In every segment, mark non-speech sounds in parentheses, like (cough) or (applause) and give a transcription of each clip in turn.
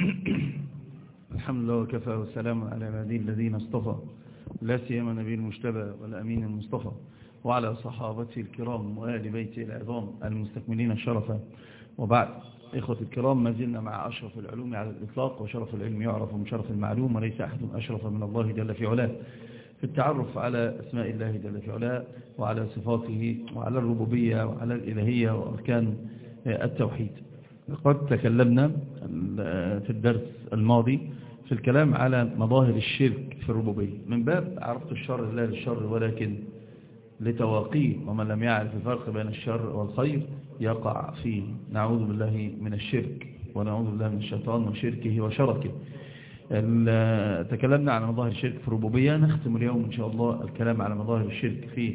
(coughs) الحمد لله وكفى والسلام على عباده الذين اصطفى. لا سيما نبي المجتبى والأمين المصطفى وعلى صحابته الكرام وآل بيته العظام المستكملين الشرفا وبعد إخوة الكرام ما زلنا مع أشرف العلوم على الإطلاق وشرف العلم يعرف من شرف المعلوم وليس أحد أشرف من الله جل في علاه. في التعرف على أسماء الله جل في علاه وعلى صفاته وعلى الربوبية وعلى الإلهية وأركان التوحيد. قد تكلمنا في الدرس الماضي في الكلام على مظاهر الشرك في الربوبية. من باب عرفت الشر لا للشر ولكن لتواقيه ومن لم يعرف الفرق بين الشر والخير يقع فيه. نعوذ بالله من الشرك ونعوذ بالله من الشيطان وشركه وشركه. تكلمنا عن مظاهر الشرك في الربوبية. نختم اليوم إن شاء الله الكلام على مظاهر الشرك في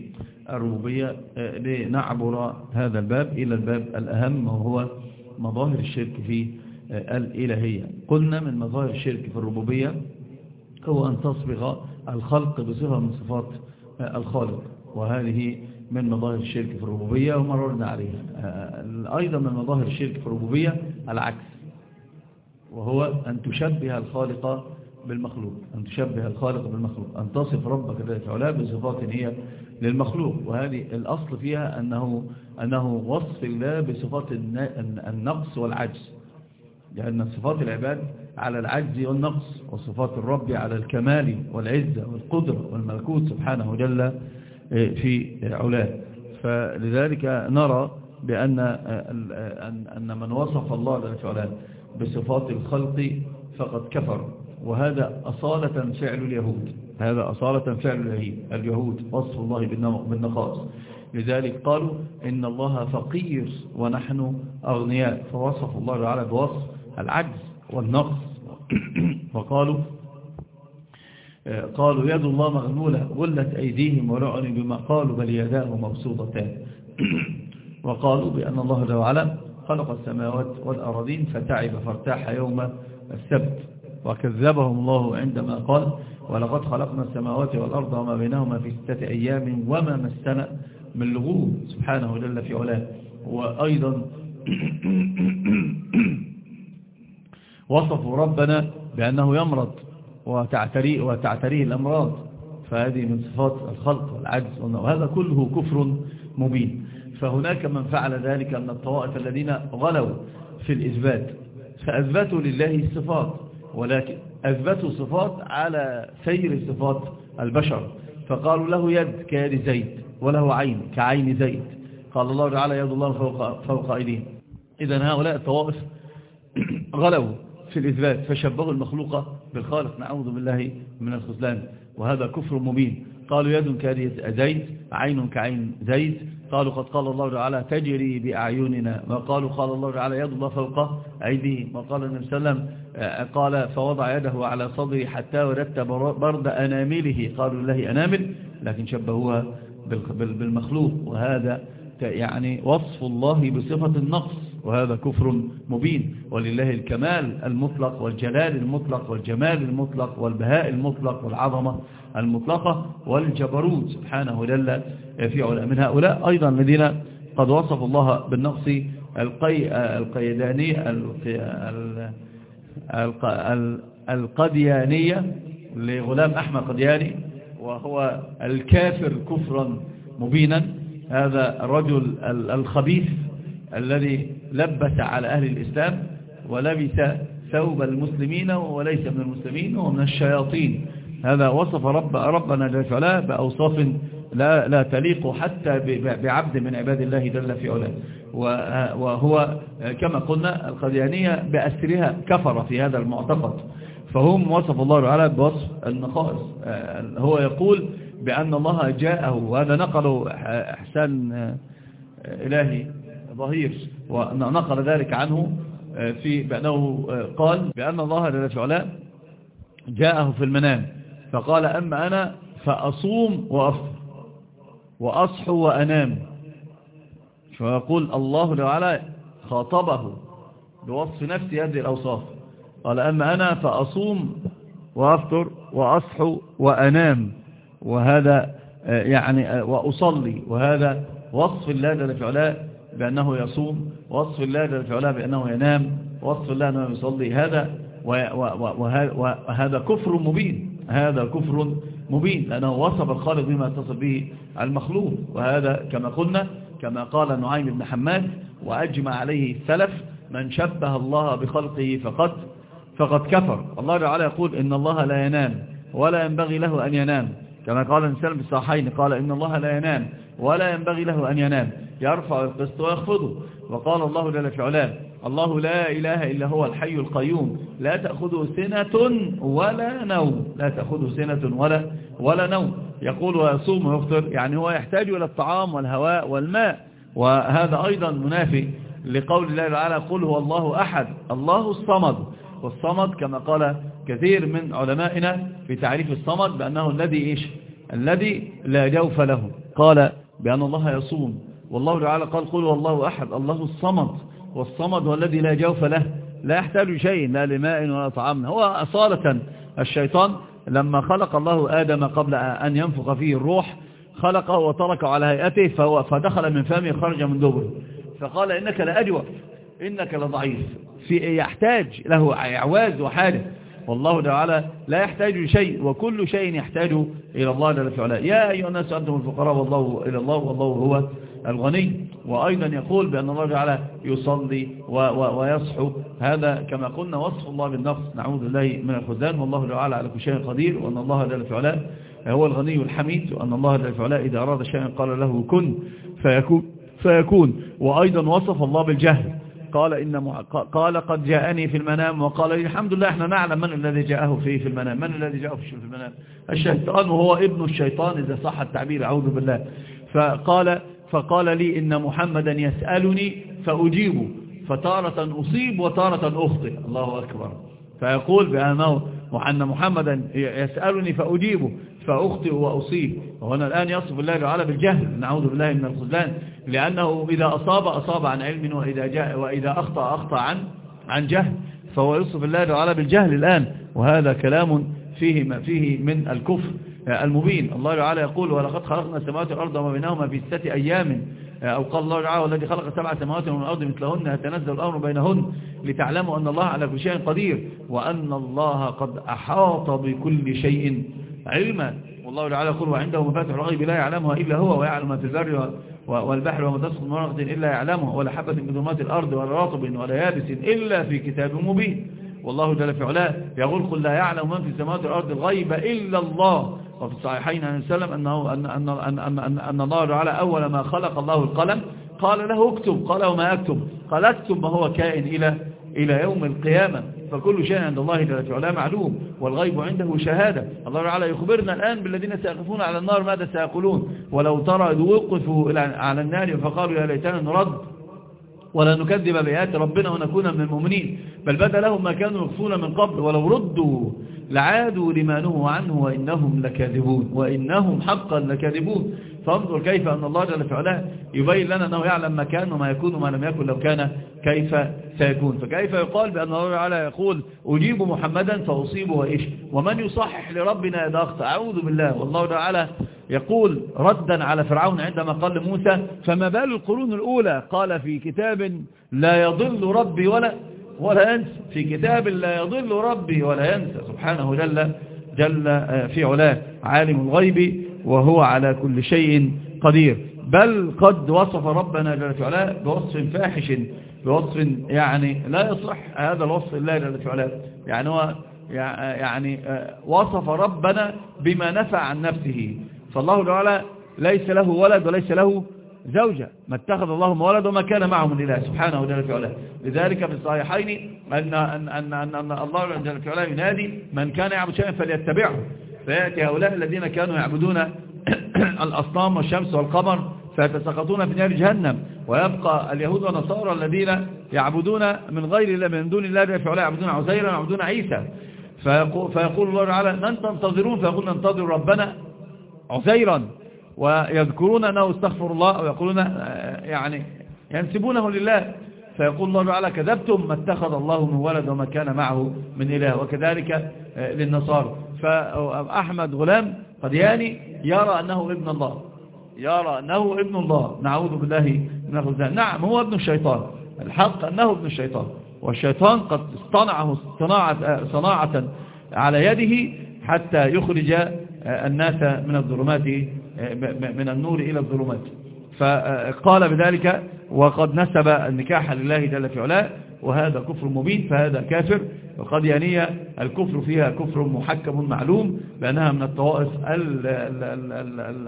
الربوبية. لنعبر هذا الباب إلى الباب الأهم وهو مظاهر الشرك في الإلهية. قلنا من مظاهر الشرك في الربوبية هو أن تصبغ الخلق بصفة من صفات الخالق وهذه من مظاهر الشرك في الربوبية ومررنا عليها. أيضا من مظاهر الشرك في الربوبية العكس وهو أن تشبه الخالق بالمخلوق أن تشبه الخالق بالمخلوق أن تصف ربك ذات علا بصفات هي للمخلوق. وهذه الأصل فيها أنه, أنه وصف الله بصفات النقص والعجز. لأن صفات العباد على العجز والنقص وصفات الرب على الكمال والعزة والقدرة والملكوت سبحانه جل في علاه. فلذلك نرى بأن أن من وصف الله جل في علاه بصفات الخلق فقد كفر. وهذا أصالة فعل اليهود. هذا أصالة فعل اليهود. وصف الله بالنقائص. لذلك قالوا إن الله فقير ونحن أغنياء. فوصف الله تعالى بوصف العجز والنقص. (coughs) وقالوا قالوا يد الله مغلولة غلت أيديهم ولعنوا بما قالوا بل يداه مبسوطتان. (coughs) وقالوا بأن الله وعلا خلق السماوات والأراضين فتعب فارتاح يوم السبت. وكذبهم الله عندما قال ولقد خلقنا السماوات والأرض وما بينهما في ستة أيام وما مسنا من لغوب سبحانه جل في علاه. وأيضا (clears throat) وصفوا ربنا بأنه يمرض وتعتريه, وتعتريه الأمراض. فهذه من صفات الخلق والعجز. وهذا كله كفر مبين. فهناك من فعل ذلك من الطوائف الذين غلوا في الإثبات. فأثبتوا لله الصفات. ولكن أثبتوا صفات على سير صفات البشر. فقالوا له يد كيد زيد وله عين كعين زيد قال الله تعالى يد الله فوق, فوق أيديهم. إذا هؤلاء الطوائف (clears throat) غلوا في الإثبات فشبهوا المخلوق بالخالق. نعوذ بالله من الخذلان وهذا كفر مبين. قالوا يد كيد زيد عين كعين زيد. قالوا قد قال الله تعالى تجري بأعيننا. وقالوا قال الله تعالى يد الله فوق أيديهم وقال النبي صلى الله عليه وسلم قال فوضع يده على صدري حتى وردت برد أنامله. قالوا الله أنامل لكن شبهوها بالمخلوق. وهذا يعني وصف الله بصفة النقص. وهذا كفر مبين. ولله الكمال المطلق والجلال المطلق والجمال المطلق والبهاء المطلق والعظمة المطلقة والجبروت. سبحانه جل في علا من هؤلاء أيضا الذين قد وصفوا الله بالنقص القي القيداني القديانية لغلام أحمد قدياني وهو الكافر كفرا مبينا. هذا الرجل الخبيث الذي لبس على أهل الإسلام ولبس ثوب المسلمين وليس من المسلمين ومن الشياطين. هذا وصف رب ربنا جل في علاه بأوصاف لا, لا تليق حتى بعبد من عباد الله جل في علاه. وهو كما قلنا القديانية بأسرها كفر في هذا المعتقد. فهم وصف الله تعالى بوصف النقائص. هو يقول بأن الله جاءه وهذا نقله أحسان إلهي ظهير. ونقل ذلك عنه في بأنه قال بأن الله جل في علاه جاءه في المنام فقال أما أنا فأصوم وأفطر وأصحو وأنام. فيقول الله تعالى خاطبه بوصف نفس هذه الأوصاف قال أما أنا فأصوم وأفطر وأصحو وأنام. وهذا يعني وأصلي. وهذا وصف الله جل في بأنه يصوم وصف الله جل في علاه بأنه ينام وصف الله أنه يصلي. هذا وهذا كفر مبين. هذا كفر مبين لأنه وصف الخالق بما اتصل به المخلوق. وهذا كما قلنا كما قال نعيم بن حماد وأجمع عليه السلف من شبه الله بخلقه فقد فقد كفر. الله تعالى يقول إن الله لا ينام ولا ينبغي له أن ينام. كما قال الإنسان بالصحيحين قال إن الله لا ينام ولا ينبغي له أن ينام يرفع القسط ويخفضه. وقال الله جل في علاه الله لا إله إلا هو الحي القيوم لا تأخذه سنة ولا نوم لا تأخذه سنة ولا ولا نوم. يقول ويصوم ويفطر يعني هو يحتاج إلى الطعام والهواء والماء. وهذا أيضا منافي لقول الله تعالى قل هو الله أحد الله الصمد. والصمد كما قال كثير من علمائنا في تعريف الصمد بأنه الذي إيش؟ الذي لا جوف له. قال بأن الله يصوم. والله تعالى قال قل هو الله أحد. الله الصمد. والصمد هو الذي لا جوف له. لا يحتاج شيء لا لماء ولا طعام. هو أصالة الشيطان. لما خلق الله آدم قبل أن ينفخ فيه الروح خلقه وتركه على هيئته فهو فدخل من فمه خرج من دبره فقال إنك لأجوف. إنك لضعيف. في يحتاج له إعواز وحاجة. والله تعالى لا يحتاج شيء وكل شيء يحتاج إلى الله جل وعلا يا أيها الناس أنتم الفقراء والله إلى الله والله هو الغني. وأيضا يقول بأن الله تعالى يصلي ويصحو. هذا كما قلنا وصف الله بالنقص نعوذ بالله من الخذلان والله تعالى على كل شيء قدير. وأن الله جل وعلا هو الغني الحميد. وأن الله جل وعلا إذا أراد شيئا قال له كن فيكون فيكون. وأيضا وصف الله بالجهل. قال إن قال قد جاءني في المنام وقال لي الحمد لله إحنا نعلم من الذي جاءه فيه في المنام من الذي جاءه في المنام؟ الشيطان وهو ابن الشيطان إذا صح التعبير أعوذ بالله. فقال فقال لي إن محمدا يسألني فأجيبه فتارة أصيب وتارة أخطئ. الله أكبر. فيقول بأنه وأن محمدا يسألني فأجيبه فأخطئ وأصيب. وهنا الآن يصف الله تعالى بالجهل. نعوذ بالله من الخذلان لأنه إذا أصاب أصاب عن علم وإذا, جاء وإذا أخطأ أخطأ عن عن جهل. فهو يصف الله تعالى بالجهل الآن. وهذا كلام فيه ما فيه من الكفر المبين. الله تعالى يقول ولقد خلقنا السماوات والأرض وما بينهما في ستة أيام. أو قال الله تعالى والذي خلق سبع سماوات من الأرض مثلهن يتنزل الأمر بينهن لتعلموا أن الله على كل شيء قدير وأن الله قد أحاط بكل شيء علما. والله تعالى يقول وعنده مفاتح الغيب لا يعلمها إلا هو ويعلم ما في البر والبحر وما تسقط من إلا يعلمها ولا حبة من ظلمات الأرض ولا رطب ولا يابس إلا في كتاب مبين. والله جل في علاه يقول قل لا يعلم من في السماوات والأرض الغيب إلا الله. وفي الصحيحين عن السلام أنه أن, أن, أن, أن, أن الله تعالى أول ما خلق الله القلم. قال له اكتب. قال وما أكتب؟ قال أكتب ما هو كائن إلى إلى يوم القيامة. فكل شيء عند الله جل وعلا معلوم والغيب عنده شهادة. الله تعالى يخبرنا الآن بالذين سيقفون على النار ماذا سيقولون؟ ولو ترى إذ وقفوا على النار فقالوا يا ليتنا نرد. ولا نكذب بآيات ربنا ونكون من المؤمنين. بل بدا لهم ما كانوا يخفون من قبل ولو ردوا لعادوا لما نهوا عنه وإنهم لكاذبون وإنهم حقا لكاذبون. فانظر كيف أن الله جل وعلا يبين لنا أنه يعلم ما كان وما يكون وما لم يكن لو كان كيف سيكون. فكيف يقال بأن الله تعالى يقول أجيب محمدا فأصيبه وإيش ومن يصحح لربنا إذا أخطأ؟ أعوذ بالله. والله تعالى يقول ردا على فرعون عندما قال لموسى فما بال القرون الأولى؟ قال في كتاب لا يضل ربي ولا ولا ينسى. في كتاب لا يضل ربي ولا ينسى. سبحانه جل جل في علاه عالم الغيب وهو على كل شيء قدير. بل قد وصف ربنا جل في علاه بوصف فاحش بوصف يعني لا يصح هذا الوصف الله جل في علاه. يعني هو يعني وصف ربنا بما نفع عن نفسه. فالله تعالى ليس له ولد وليس له زوجة. ما اتخذ الله ولد وما كان معه من إله. سبحانه وتعالى في علاه. لذلك في الصحيحين أن, أن, أن, أن, أن الله جل في علاه ينادي من كان يعبد شيئا فليتبعه. فيأتي هؤلاء الذين كانوا يعبدون (coughs) الأصنام والشمس والقمر فيتسقطون في نار جهنم. ويبقى اليهود والنصارى الذين يعبدون من غير الله من دون الله في علاه. يعبدون عزيرا ويعبدون عيسى. فيقول الله تعالى من تنتظرون. فيقول ننتظر ربنا عزيرا ويذكرون أنه استغفر الله ويقولون يعني ينسبونه لله. فيقول الله تعالى كذبتم ما اتخذ الله من ولد وما كان معه من إله. وكذلك للنصارى. فأحمد غلام قدياني يرى أنه ابن الله. يرى أنه ابن الله. نعوذ بالله من الخزان نعم هو ابن الشيطان. الحق أنه ابن الشيطان. والشيطان قد اصطنعه صناعة, صناعة على يده حتى يخرج الناس من الظلمات من النور إلى الظلمات. فقال بذلك وقد نسب النكاح لله جل في علاه وهذا كفر مبين فهذا كافر وقديانية الكفر فيها كفر محكم معلوم بأنها من الطوائف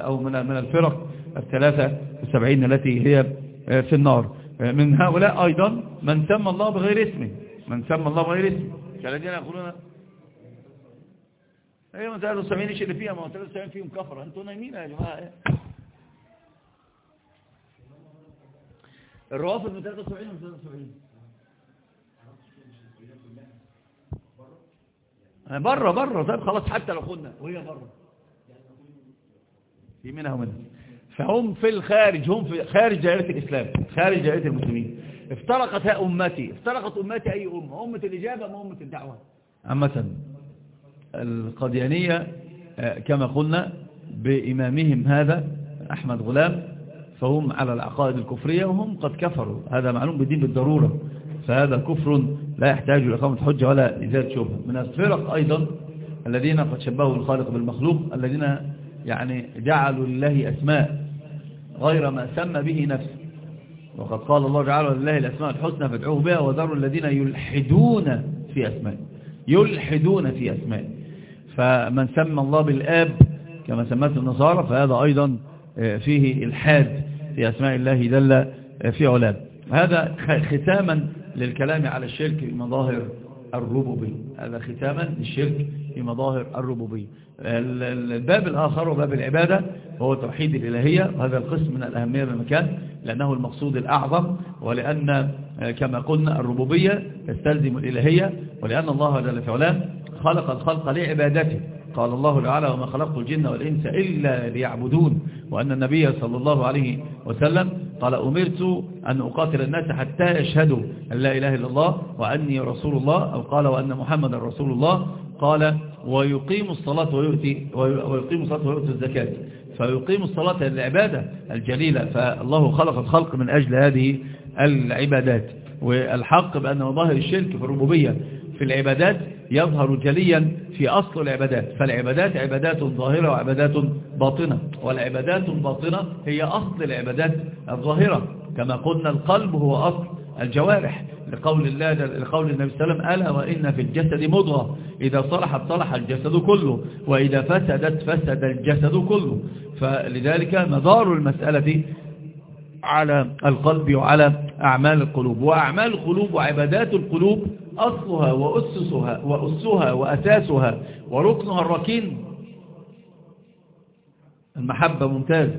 أو من الفرق الثلاثة السبعين التي هي في النار. من هؤلاء أيضا من سمى الله بغير اسمه من سمى الله بغير اسمه. كالذين يقولون إيه من 73 إيش اللي فيها؟ ما هو 73 فيهم كفر أنتوا نايمين يا جماعة الروافض من 73 من 73 بره بره طيب خلاص حتى لو قلنا وهي بره في منها ومنها. فهم في الخارج هم في خارج دائرة الإسلام خارج دائرة المسلمين. افترقت أمتي. افترقت أمتي أي أمة؟ أمة الإجابة أم أمة الدعوة؟ عامة. القديانية آه، كما قلنا بإمامهم هذا أحمد غلام فهم على العقائد الكفرية وهم قد كفروا. هذا معلوم بالدين بالضرورة. فهذا كفر لا يحتاج إلى إقامة حجة ولا إزالة شبهة. من الفرق أيضا الذين قد شبهوا الخالق بالمخلوق الذين يعني جعلوا لله أسماء غير ما سمى به نفسه. وقد قال الله تعالى لله الأسماء الحسنى فادعوه بها وذروا الذين يلحدون في أسماء يلحدون في أسماء فمن سمى الله بالآب كما سمته النصارى فهذا أيضا آه، فيه إلحاد في أسماء الله جل آه، في علام هذا ختاما للكلام على الشرك في مظاهر الربوبية. هذا ختاما للشرك في مظاهر الربوبية. الباب الآخر وباب العبادة هو توحيد الإلهية وهذا القسم من الأهمية بالمكان لأنه المقصود الأعظم ولأن كما قلنا الربوبية تستلزم الإلهية ولأن الله جل في علام خلق الخلق لعبادته. قال الله تعالى وما خلقت الجن والإنس إلا ليعبدون. وأن النبي صلى الله عليه وسلم قال أمرت أن أقاتل الناس حتى يشهدوا أن لا إله إلا الله وأني رسول الله. أو قال وأن محمد رسول الله. قال ويقيم الصلاة ويؤتي, ويقيم الصلاة ويؤتي الزكاة. فيقيم الصلاة العبادة الجليلة. فالله خلق الخلق من أجل هذه العبادات. والحق بأن مظاهر الشرك في الربوبية. في العبادات يظهر جليا في أصل العبادات. فالعبادات عبادات ظاهرة وعبادات باطنة والعبادات الباطنة هي أصل العبادات الظاهرة. كما قلنا القلب هو أصل الجوارح. لقول الله لقول النبي صلى الله عليه وسلم ألا وإن في الجسد مضغة. إذا صلحت صلح الجسد كله وإذا فسدت فسد الجسد كله. فلذلك مدار المسألة على القلب وعلى أعمال القلوب. وأعمال القلوب وعبادات القلوب أصلها وأسسها وأسها وأساسها وركنها الركين. المحبة ممتاز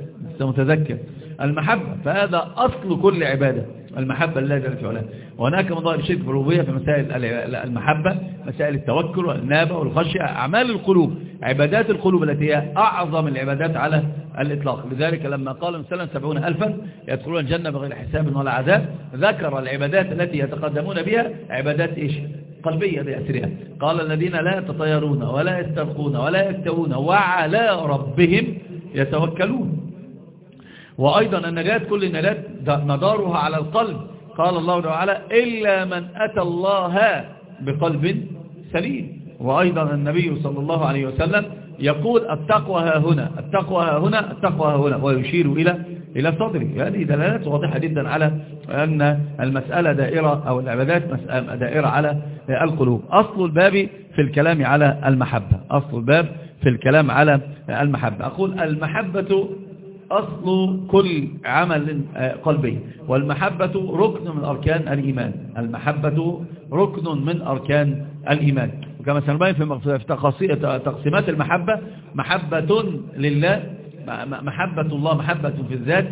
متذكر. المحبة فهذا أصل كل عبادة. المحبة لله جل وعلا. وهناك مظاهر الشرك في الربوبية في مسائل المحبة مسائل التوكل والنابة والخشية أعمال القلوب عبادات القلوب التي هي أعظم العبادات على الإطلاق. لذلك لما قال مثلا سبعون ألفا يدخلون الجنة بغير حساب ولا عذاب ذكر العبادات التي يتقدمون بها عبادات إيش؟ قلبية بأسرها. قال الذين لا يتطيرون ولا يسترقون ولا يكتوون وعلى ربهم يتوكلون. وأيضا النجاة كل النجاة مدارها على القلب. قال الله تعالى إلا من أتى الله بقلب سليم. وأيضا النبي صلى الله عليه وسلم يقول التقوى ها هنا التقوى ها هنا التقوى ها هنا ويشير إلى إلى صدره. هذه دلالات واضحة جدا على أن المسألة دائرة أو العبادات دائرة على القلوب. أصل الباب في الكلام على المحبة. أصل الباب في الكلام على المحبة. أقول المحبة أصل كل عمل قلبي والمحبة ركن من أركان الإيمان. المحبة ركن من أركان الإيمان. وكما سنبين في تقسيمات المحبة. محبة لله. محبة الله. محبة في الذات.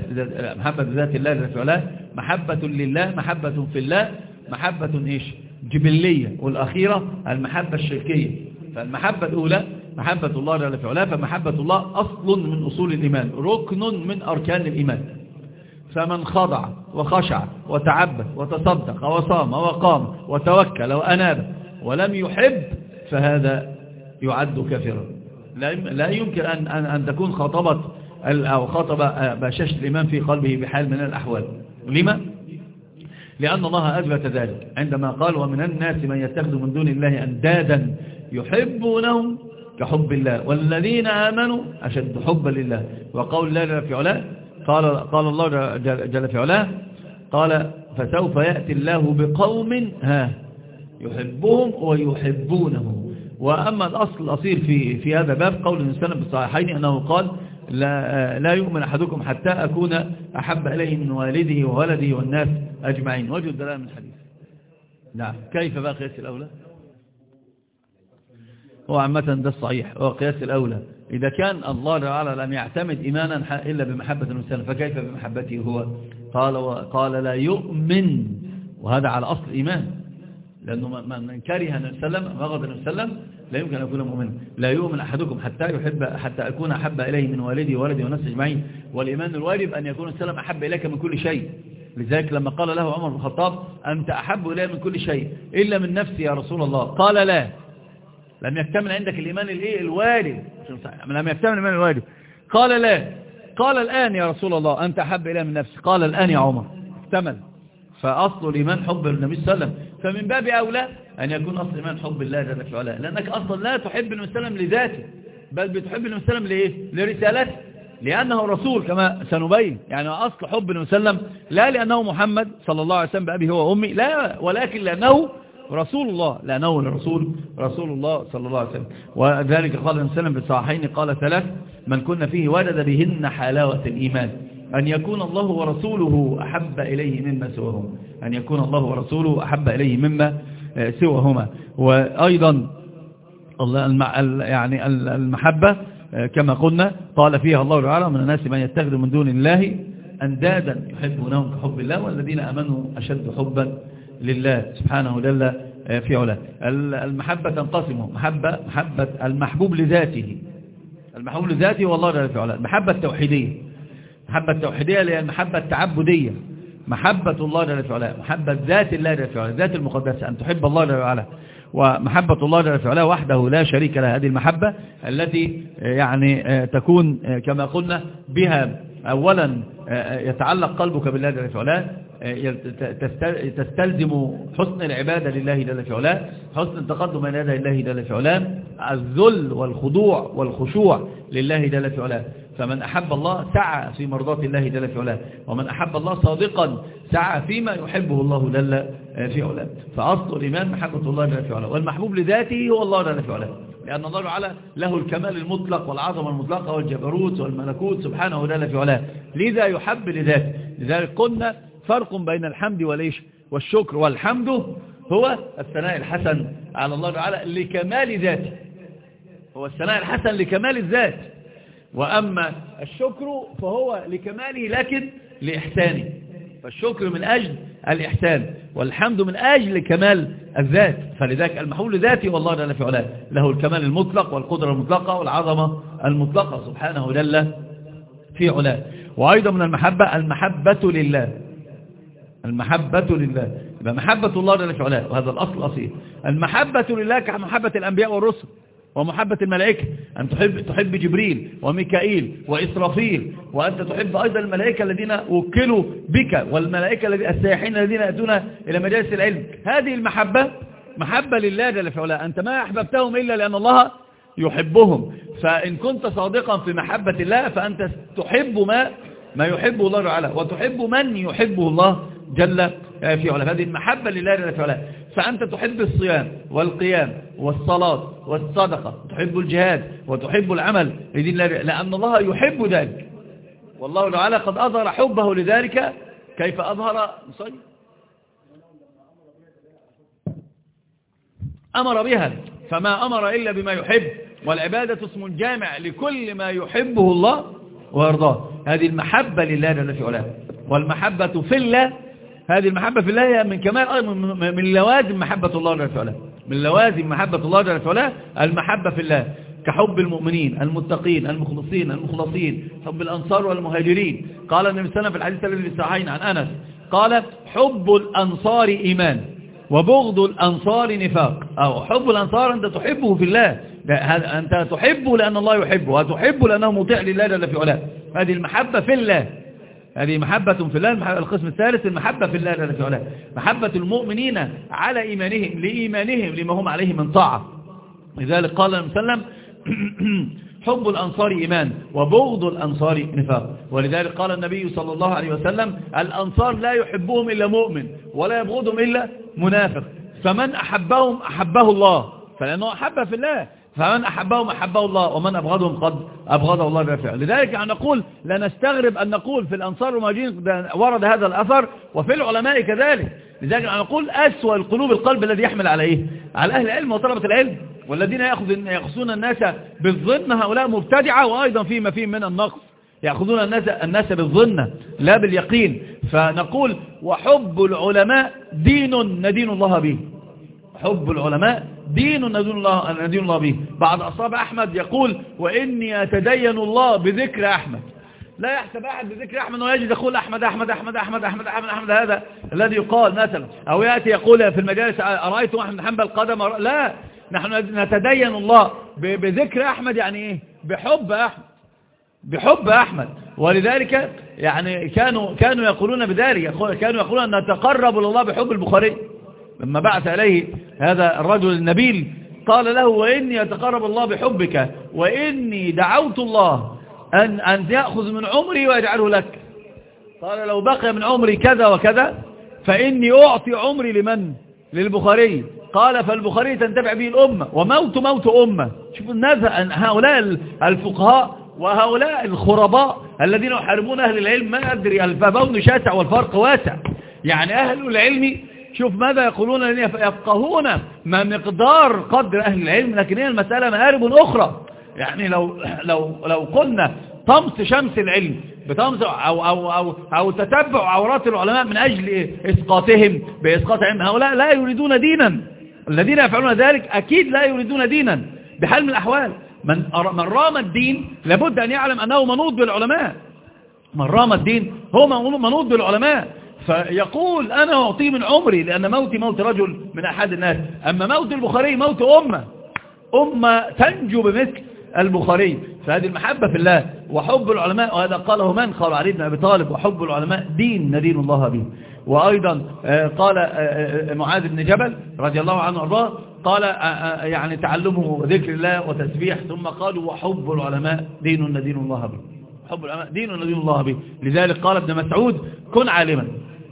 محبة ذات الله وعلا. محبة لله. محبة في الله. محبة إيش؟ جبلية. والأخيرة المحبة الشركية. فالمحبة الأولى محبة الله جل وعلا. فمحبة الله أصل من أصول الإيمان. ركن من أركان الإيمان. فمن خضع وخشع وتعبد وتصدق وصام وقام وتوكل وأناب ولم يحب فهذا يعد كافرا. لا يمكن. أن, أن, أن تكون خطبت أو خطب بشاشة الإيمان في قلبه بحال من الأحوال. لما؟ لأن الله أثبت ذلك. عندما قال ومن الناس من يتخذ من دون الله أندادا يحبونهم كحب الله. والذين آمنوا أشد حبا لله. وقول الله جل في علاه قال, قال الله جل في علاه قال فسوف يأتي الله بقوم ها يحبهم ويحبونه. وأما الأصل الأصيل في في هذا باب قول الإنسان بالصحيحين أنه قال لا, لا يؤمن أحدكم حتى أكون أحب إليه من والده وولده والناس أجمعين. وجه الدلالة من الحديث. نعم. كيف بقى قياس الأولى؟ هو عامة ده الصحيح هو قياس الأولى. إذا كان الله تعالى لم يعتمد إيمانا إلا بمحبة الإنسان فكيف بمحبته هو؟ قال, قال لا يؤمن. وهذا على أصل إيمان. لأنه من كره النبي صلى الله عليه وسلم بغض النبي صلى الله عليه وسلم لا يمكن أن يكون مؤمنا لا يؤمن أحدكم حتى يحب حتى أكون أحب إليه من والدي وولدي وناس أجمعين. والإيمان الواجب أن يكون السلام أحب إليك من كل شيء. لذلك لما قال له عمر بن الخطاب أنت أحب إلي من كل شيء إلا من نفسي يا رسول الله. قال لا. لم يكتمل عندك الإيمان الإيه؟ الواجب. لم يكتمل الإيمان الواجب. قال لا. قال الآن يا رسول الله أنت أحب إلي من نفسي. قال الآن يا عمر. اكتمل. فأصل الإيمان حب النبي صلى الله عليه وسلم. فمن باب أولى أن يكون أصل الإيمان حب الله جل في علاه. لأنك أصلا لا تحب النبي صلى الله عليه وسلم لذاته بل بتحب النبي صلى الله عليه وسلم لإيه؟ لرسالته. لأنه رسول كما سنبين. يعني أصل حب النبي صلى الله عليه وسلم لا لأنه محمد صلى الله عليه وسلم بأبي هو وأمي لا ولكن لأنه رسول الله. لأنه الرسول رسول الله صلى الله عليه وسلم. وذلك قال النبي صلى الله عليه وسلم بالصحيحين قال ثلاث من كنا فيه وجد بهن حلاوة الإيمان. أن يكون الله ورسوله أحب إليه مما سواهما. أن يكون الله ورسوله أحب إليه مما آه، سواهما. وأيضا يعني المحبة آه، كما قلنا قال فيها الله تعالى من الناس من يتخذ من دون الله أندادا يحبونهم كحب الله والذين أمنوا أشد حبا لله سبحانه جل آه، في علاه. المحبة تنقسم محبة, محبة المحبوب لذاته. المحبوب لذاته والله جل في علاه. المحبة التوحيدية. المحبة التوحيدية اللي هي المحبة التعبدية محبة الله جل وعلا محبة ذات الله جل وعلا ذات المقدسة. أن تحب الله جل وعلا. ومحبة الله جل وعلا وحده لا شريك له. هذه المحبة التي يعني آه، تكون آه، كما قلنا بها أولا آه، يتعلق قلبك بالله جل وعلا تستلزم حسن العبادة لله جل وعلا حسن التقدم بين يدي الله جل وعلا الذل والخضوع والخشوع لله جل وعلا فمن أحب الله سعى في مرضات الله جل في علاه. ومن أحب الله صادقا سعى فيما يحبه الله جل في علاه. فأصل الإيمان محبة الله جل في علاه. والمحبوب لذاته هو الله جل في علاه. لأن الله تعالى له الكمال المطلق والعظمة المطلقة والجبروت والملكوت سبحانه جل في علاه. لذا يحب لذاته. لذلك قلنا فرق بين الحمد وليش؟ والشكر. والحمد هو الثناء الحسن على الله تعالى لكمال ذاته. هو الثناء الحسن لكمال الذات. وأما الشكر فهو لكماله لكن لإحسانه. فالشكر من أجل الإحسان والحمد من أجل كمال الذات. فلذلك المحول ذاتي والله جل في علاه له الكمال المطلق والقدرة المطلقة والعظمة المطلقة. سبحانه جل في علاه. وأيضا من المحبة المحبة لله. المحبة لله. يبقى محبة الله جل في علاه وهذا الأصل الأصيل. المحبة لله كمحبة الأنبياء والرسل. ومحبة الملائكة أن تحب, تحب جبريل وميكائيل وإسرافيل وأنت تحب أيضا الملائكة الذين وكلوا بك والملائكة السائحين الذين يأتون إلى مجالس العلم. هذه المحبة محبة لله جل في علاه. أنت ما أحببتهم إلا لأن الله يحبهم. فإن كنت صادقا في محبة الله فأنت تحب ما ما يحبه الله تعالى وتحب من يحبه الله جل في علاه. هذه المحبة لله جل في علاه. فأنت تحب الصيام والقيام والصلاة والصدقة تحب الجهاد وتحب العمل الله لأن الله يحب ذلك. والله تعالى قد أظهر حبه لذلك. كيف أظهر؟ نصير أمر بها. فما أمر إلا بما يحب. والعبادة اسم جامع لكل ما يحبه الله ويرضاه. هذه المحبة لله جل في علاه والمحبة في الله هذه المحبة في الله من كمال من لوازم محبة الله جل وعلا. من لوازم محبة الله جل وعلا المحبة في الله. كحب المؤمنين المتقين المخلصين المخلصين حب الأنصار والمهاجرين. قال النبي صلى الله عليه وسلم في الحديث الذي الصحيحين عن أنس قال حب الأنصار إيمان وبغض الأنصار نفاق. أو حب الأنصار أنت تحبه في الله. أنت تحبه لأن الله يحبه وتحبه لأنه مطيع لله جل في علاه. هذه المحبة في الله. هذه محبة في الله القسم الثالث المحبة في الله جل وعلا. محبة المؤمنين على إيمانهم لإيمانهم لما هم عليه من طاعة. لذلك قال النبي صلى الله عليه وسلم (clears throat) حب الأنصار إيمان وبغض الأنصار نفاق. ولذلك قال النبي صلى الله عليه وسلم الأنصار لا يحبهم إلا مؤمن ولا يبغضهم إلا منافق. فمن أحبهم أحبه الله. فلأنه أحب في الله. فمن أحبهم أحبه الله ومن أبغضهم قد أبغضه الله بفعل لذلك يعني نقول لا نستغرب أن نقول في الأنصار والمهاجرين ورد هذا الأثر وفي العلماء كذلك. لذلك يعني نقول أسوأ القلوب القلب الذي يحمل على إيه على أهل العلم وطلبة العلم والذين يأخذون الناس بالظن هؤلاء مبتدعة وأيضا فيما فيه من النقص. يأخذون الناس, الناس بالظن لا باليقين. فنقول وحب العلماء دين ندين الله به. حب العلماء دين ندين الله, ندين الله به. بعد أصاب أحمد يقول وإني أتدين الله بذكر أحمد. لا يحسب أحد بذكر أحمد ويجد يقول أحمد أحمد أحمد أحمد أحمد أحمد أحمد هذا الذي يقال مثلا. أو يأتي يقول في المجالس أرأيتم أحمد حنبل قدم؟ لا. نحن نتدين الله بذكر أحمد يعني إيه؟ بحب أحمد. بحب أحمد. ولذلك يعني كانوا كانوا يقولون بذلك. كانوا يقولون أن نتقرب لله بحب البخاري. لما بعث إليه هذا الرجل النبيل قال له وإني أتقرب الله بحبك وإني دعوت الله أن, أن يأخذ من عمري ويجعله لك. قال لو بقي من عمري كذا وكذا فإني أعطي عمري لمن؟ للبخاري. قال فالبخاري تنتبع به الأمة. وموت موت أمة. شوفوا الناس هؤلاء الفقهاء وهؤلاء الخرباء الذين يحاربون أهل العلم. ما أدري الفبون شاسع والفرق واسع. يعني أهل العلم شوف ماذا يقولون لأن يفقهون ما مقدار قدر أهل العلم لكن هي المسألة مآرب أخرى. يعني لو, لو, لو قلنا طمس شمس العلم بطمس أو, أو, أو, أو تتبع عورات العلماء من أجل إسقاطهم بإسقاط علم هؤلاء لا يريدون دينا. الذين يفعلون ذلك أكيد لا يريدون دينا بحال من الأحوال. من, من رام الدين لابد أن يعلم أنه منوط بالعلماء. من رام الدين هو منوط بالعلماء. فيقول أنا أعطيه من عمري لأن موتي موت رجل من أحد الناس. أما موت البخاري موت أمة. أمة تنجو بمثل البخاري. فهذه المحبة في الله وحب العلماء وهذا قاله من؟ قال علي بن أبي طالب. وحب العلماء دين ندين الله به. وأيضا آه، قال آه، آه، معاذ بن جبل رضي الله عنه وأرضاه قال يعني تعلمه ذكر الله وتسبيح ثم قالوا وحب العلماء دين ندين الله به. حب العلماء دين ندين الله به. لذلك قال ابن مسعود كن عالما.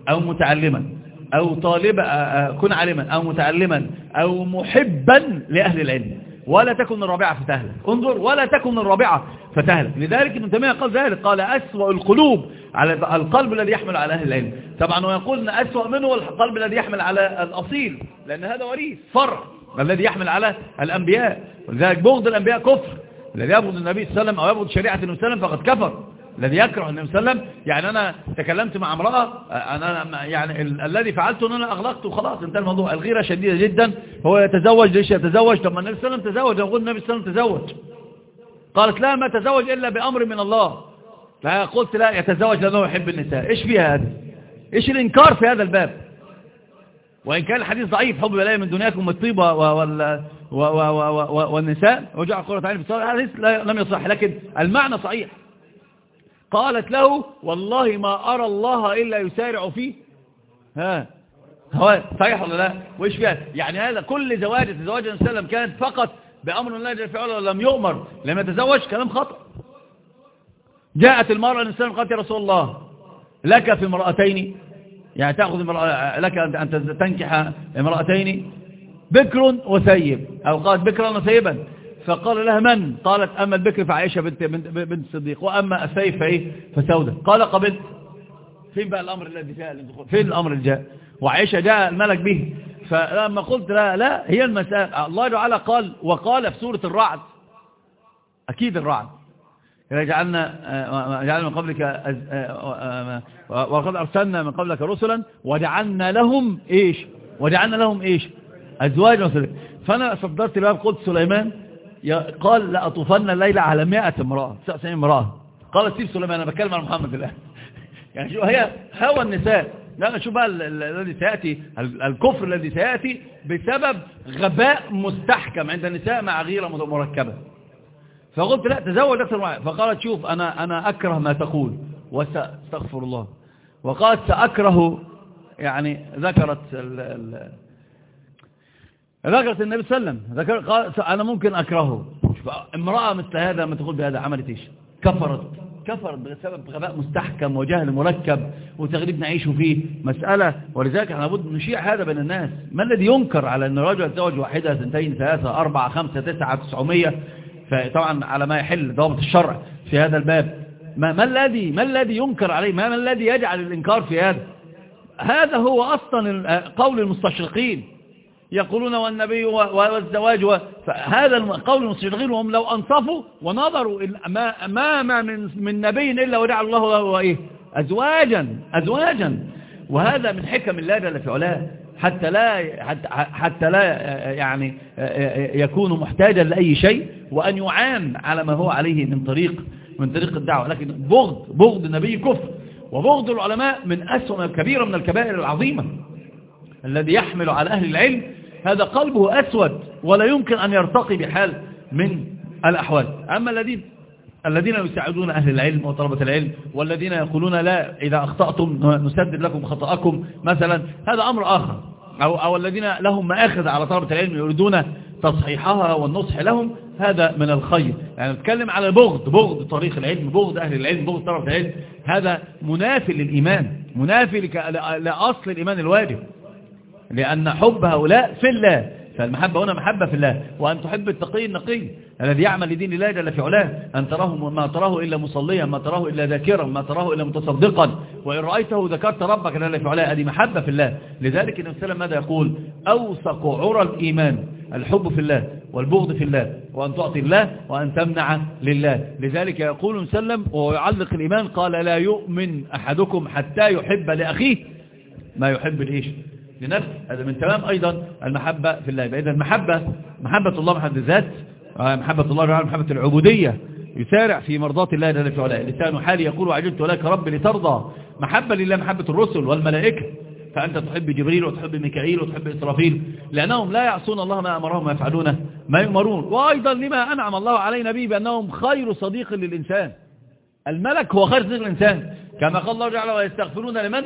أو متعلما أو طالب كن عالما أو متعلما أو محبا لأهل العلم. ولا تكن الرابعة فتهلك انظر ولا تكن الرابعة فتهلك لذلك ابن تيمية قال ذلك قال أسوأ القلوب على القلب الذي يحمل على أهل العلم. طبعا ويقول أن أسوأ منه القلب الذي يحمل على الأصيل لأن هذا وريث فرع الذي يحمل على الأنبياء. ولذلك بغض الأنبياء كفر. الذي يبغض النبي صلى الله عليه وسلم أو يبغض شريعة النبي صلى الله عليه وسلم فقد كفر. الذي يكره النبي صلى الله عليه وسلم. يعني أنا تكلمت مع امرأة أنا يعني ال الذي فعلته أن أنا أغلقت وخلاص انتهى الموضوع. الغيرة شديدة جدا. هو يتزوج ليش يتزوج؟ طب ما النبي صلى الله عليه وسلم تزوج. يقول النبي صلى الله عليه وسلم تزوج. قالت لا ما تزوج إلا بأمر من الله. فقلت لا يتزوج لأنه يحب النساء. إيش فيها هذا؟ إيش الإنكار في هذا الباب؟ وإن كان الحديث ضعيف حب بلاي من دنياكم الطيبة والنساء. وجعل قرة عين في الصلاة الحديث لم يصح لكن المعنى صحيح. قالت له والله ما أرى الله إلا يسارع فيه. ها؟ هو صحيح ولا لا؟ وإيش فيها يعني هذا كل زواج زواج النبي صلى كانت فقط بأمر الله جل وعلا لم يؤمر لم يتزوج كلام خطأ. جاءت المرأة الإنسان قالت يا رسول الله لك في امرأتين. يعني تأخذ امرأة لك أن تنكح امرأتين بكر وسيب أو قالت بكرا وسيبا فقال لها من؟ قالت أما البكر فعائشة بنت, بنت, الصديق وأما السيف فإيه؟ فسودة. قال قبلت فين بقى الأمر الذي جاء فين الأمر اللي جاء؟ وعائشة جاء الملك به. فلما قلت لا لا هي المسألة. الله تعالى قال وقال في سورة الرعد. أكيد الرعد. جعلنا جعلنا من قبلك وقد أرسلنا من قبلك رسلا وجعلنا لهم إيش؟ وجعلنا لهم إيش؟ أزواج وسلم فأنا صدرت الباب قلت سليمان. قال لأطوفن الليلة على 100 امرأة 99 امرأة. قال سيب سليمان أنا بتكلم عن محمد الآن. (laughs) يعني شو هي؟ هوى النساء. لا شو بقى الذي سيأتي؟ الكفر الذي سيأتي بسبب غباء مستحكم عند النساء مع غيرة مركبة. فقلت لا تزوج أكثر معي فقالت شوف أنا, أنا أكره ما تقول وسأستغفر الله. وقالت سأكره يعني ذكرت ذكرت النبي صلى الله عليه وسلم. قال أنا ممكن أكرهه. امرأة مثل هذا ما تقول بهذا عملت إيش؟ كفرت. كفرت بسبب غباء مستحكم وجهل مركب وتغريب نعيش فيه. مسألة. ولذلك إحنا لابد نشيع هذا بين الناس. ما الذي ينكر على أن الرجل يتزوج واحدة سنتين ثلاثة أربعة خمسة تسعة تسعمية؟ فطبعا على ما يحل ضابط الشرع في هذا الباب. ما, ما الذي ما الذي ينكر عليه؟ ما, ما الذي يجعل الإنكار في هذا؟ هذا هو أصلا قول المستشرقين. يقولون والنبي والزواج فهذا قول المستشرقين وهم لو أنصفوا ونظروا ما, ما, من, من نبي إلا وجعل الله له إيه؟ أزواجا أزواجا. وهذا من حكم الله جل في علاه. حتى لا حتى لا يعني يكون محتاجا لأي شيء وأن يعان على ما هو عليه من طريق من طريق الدعوة. لكن بغض بغض النبي كفر. وبغض العلماء من أسوأ كبيرة من الكبائر العظيمة الذي يحمل على أهل العلم هذا قلبه أسود ولا يمكن أن يرتقي بحال من الأحوال. أما الذين الذين يساعدون أهل العلم وطلبة العلم والذين يقولون لا إذا أخطأتم نسدد لكم خطأكم مثلا هذا أمر آخر. أو, أو الذين لهم مآخذ على طلبة العلم يريدون تصحيحها والنصح لهم هذا من الخير. يعني نتكلم على بغض بغض طريق العلم بغض أهل العلم بغض طرف العلم. هذا منافي للإيمان منافي لأصل الإيمان الواجب. لأن حب هؤلاء في الله. فالمحبة هنا محبة في الله. وأن تحب التقي النقي. الذي يعمل لدين الله جل في علاه. أن تراه ما تراه إلا مصليا ما تراه إلا ذاكرا ما تراه إلا متصدقا. وإن رأيته ذكرت ربك جل في علاه. هذه محبة في الله. لذلك النبي صلى الله عليه وسلم ماذا يقول؟ أوثق عرى الإيمان. الحب في الله والبغض في الله. وأن تعطي الله وأن تمنع لله. لذلك يقول سلم ويعلق الإيمان قال لا يؤمن أحدكم حتى يحب لأخيه ما يحب الإيش لنفسه هذا من تمام أيضا المحبة في الله. إذا المحبة محبة الله محبة الذات محبة الله محبة العبودية يسارع في مرضات الله جل في علاه لسان حالي يقول عجلت لك رب لترضى. محبة لله محبة الرسل والملائكة. فأنت تحب جبريل وتحب ميكائيل وتحب إسرافيل. لأنهم لا يعصون الله ما أمرهم ويفعلون ما يؤمرون. وأيضا لما أنعم الله علينا به بأنهم خير صديق للإنسان. الملك هو خير صديق للإنسان. كما قال الله تعالى ويستغفرون لمن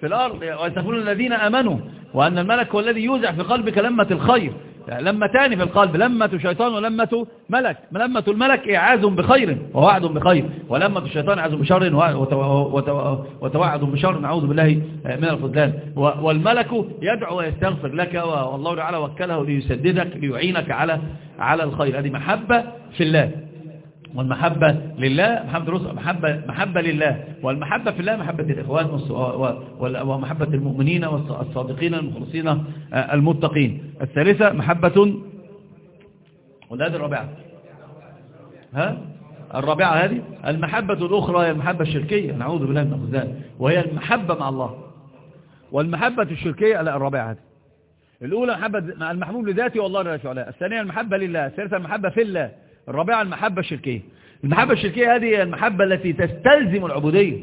في الأرض ويستغفرون الذين أمنوا وأن الملك هو الذي يوزع في قلبك لمة الخير لما تاني في القلب لمة شيطان ولمة ملك لمة الملك إعاز بخير ووعد بخير ولمة الشيطان إعاز بشر وتوعد بشر نعوذ بالله من الخذلان والملك يدعو ويستغفر لك والله تعالى وكله ليسددك ليعينك على على الخير. هذه محبة في الله. والمحبة لله الرسل محبة, محبة لله. والمحبة في الله محبة الإخوان ومحبة المؤمنين والصادقين المخلصين آه، المتقين. الثالثة محبة وهذه الرابعة. ها؟ الرابعة هذه المحبة الأخرى هي المحبة الشركية. نعوذ بالله من الخزان. وهي المحبة مع الله. والمحبة الشركية لا الرابعة هذه. الأولى محبة المحبوب لذاته والله لا شعلاء الثانية المحبة لله. الثالثة المحبة في الله. الرابعة المحبة الشركية. المحبة الشركية هذه المحبة التي تستلزم العبودية.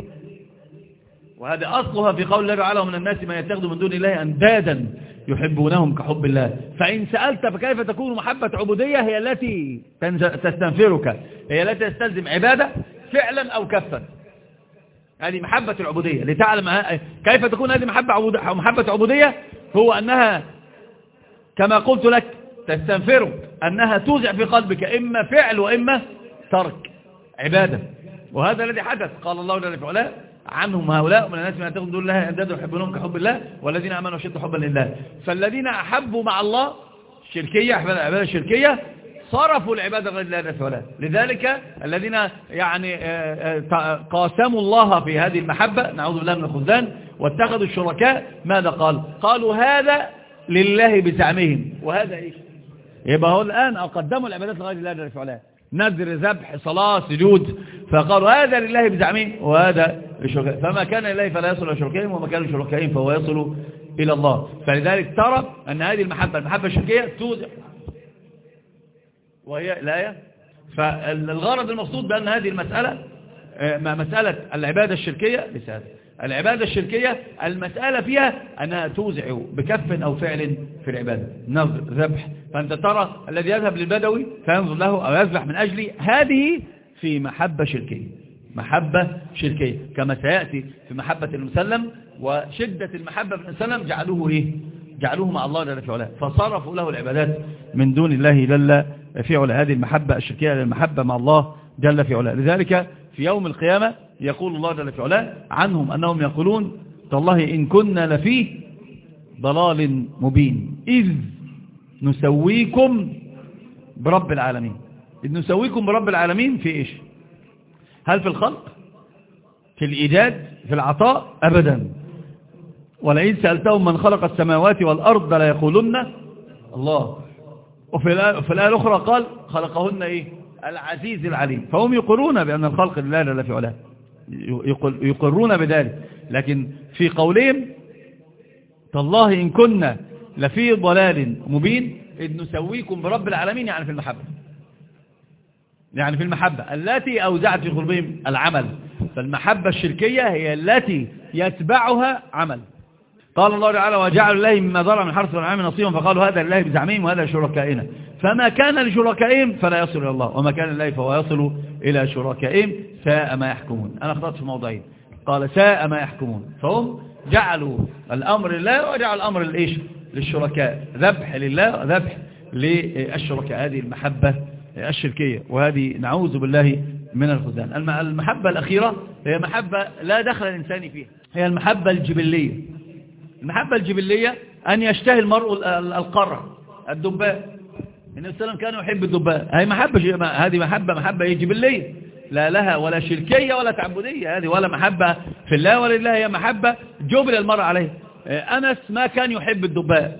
وهذا أصلها في قول الله تعالى ومن الناس من يتخذ من دون الله أندادا يحبونهم كحب الله. فإن سألت فكيف تكون محبة عبودية؟ هي التي تستنفرك. هي التي تستلزم عبادة فعلا أو كفا. هذه محبة العبودية. لتعلم كيف تكون هذه محبة عبودية؟ هو أنها كما قلت لك تستنفرك أنها توزع في قلبك إما فعل وإما ترك. عبادة. وهذا الذي حدث قال الله جل وعلا عنهم هؤلاء من الناس من يتقون دون الله أنداد يحبونهم كحب الله والذين آمنوا شد حبا لله. فالذين أحبوا مع الله شركية عبادة الشركية صرفوا العبادة غير الله جل وعلا. لذلك الذين يعني آه، آه، قاسموا الله في هذه المحبة نعوذ بالله من الخذلان واتخذوا الشركاء ماذا قال؟ قالوا هذا لله بزعمهم. وهذا إيش؟ يبقى هو الآن قدموا العبادات لغير الله جل وعلا. نذر ذبح صلاة سجود. فقالوا هذا لله بزعمهم وهذا لشركائهم فما كان لله فلا يصل إلى شركائهم وما كان لشركائهم فهو يصل إلى الله. فلذلك ترى أن هذه المحبة المحبة الشركية توزع. وهي الآية. فالغرض المقصود بأن هذه المسألة آه، مسألة العبادة الشركية لسان العبادة الشركية المسألة فيها أنها توزع بكف أو فعل في العبادة. نظر ذبح. فأنت ترى الذي يذهب للبدوي فينظر له أو يذبح من أجل هذه في محبة شركية. محبة شركية. كما سيأتي في محبة المسلم وشدة المحبة في المسلم جعلوه إيه؟ جعلوه مع الله جل في علاه فصرفوا له العبادات من دون الله جل في علاه. هذه المحبة الشركية المحبة مع الله جل في علاه. لذلك في يوم القيامة يقول الله جل في عنهم أنهم يقولون تالله إن كنا لفيه ضلال مبين. إذ نسويكم برب العالمين. إذ نسويكم برب العالمين في إيش؟ هل في الخلق؟ في الإيجاد؟ في العطاء؟ أبدا. ولئن سألتهم من خلق السماوات والأرض لا يقولن الله. وفي الآية الأخرى قال خلقهن إيه؟ العزيز العليم. فهم يقرون بأن الخلق لله لا في علاه يقرون بذلك. لكن في قولهم تالله إن كنا لفي ضلال مبين إذ نسويكم برب العالمين يعني في المحبة. يعني في المحبة. التي أوزعت في قلوبهم العمل. فالمحبة الشركية هي التي يتبعها عمل. قال الله تعالى وجعلوا الله مما ضرع من حرث والعام نصيبا فقالوا هذا لله بزعمهم وهذا لشركائنا فما كان لشركائهم فلا يصل إلى الله وما كان لله فهو يصل إلى شركائهم ساء ما يحكمون. أنا اخطأت في موضعين. قال ساء ما يحكمون. فهم جعلوا الأمر لله وجعلوا الأمر لإيش؟ للشركاء. ذبح لله ذبح للشركاء. هذه المحبة الشركية وهذه نعوذ بالله من الخزان. المحبة الأخيرة هي محبة لا دخل الإنسان فيها. هي المحبة الجبلية. المحبة الجبلية أن يشتهي المرء القرع الدباء. النبي صلى الله عليه وسلم كان يحب الدباء. هذه محبة هذه محبة محبة جبلية. لا لها ولا شركية ولا تعبدية. هذه ولا محبة في الله ولا لله هي محبة جبل المرء عليه. أنس ما كان يحب الدباء.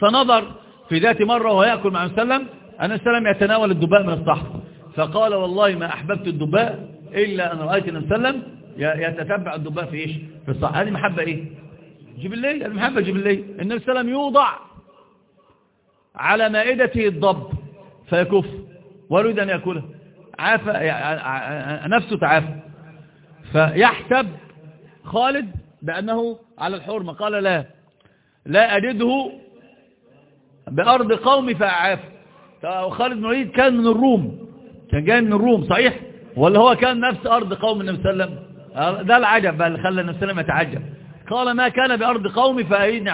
فنظر في ذات مرة وهو يأكل مع وسلم أن السلام يتناول الدباء من الصحف. فقال والله ما أحببت الدباء إلا أن رأيت النبي صلى الله عليه وسلم يتتبع الدباء في إيش؟ في الصحف. هذه محبة إيه؟ جبلية المحبة جبلية النبي صلى الله عليه وسلم يوضع على مائدته الضب فيكف ويريد أن يأكله. عاف نفسه تعافى فيحسب خالد بأنه على الحرمة. قال لا لا أجده بأرض قومي فأعاف. خالد بن الوليد كان من الروم. كان جاي من الروم صحيح؟ ولا هو كان نفس أرض قوم النبي صلى الله عليه وسلم؟ ده العجب بقى اللي خلى النبي صلى الله عليه وسلم يتعجب. قال ما كان بأرض قومي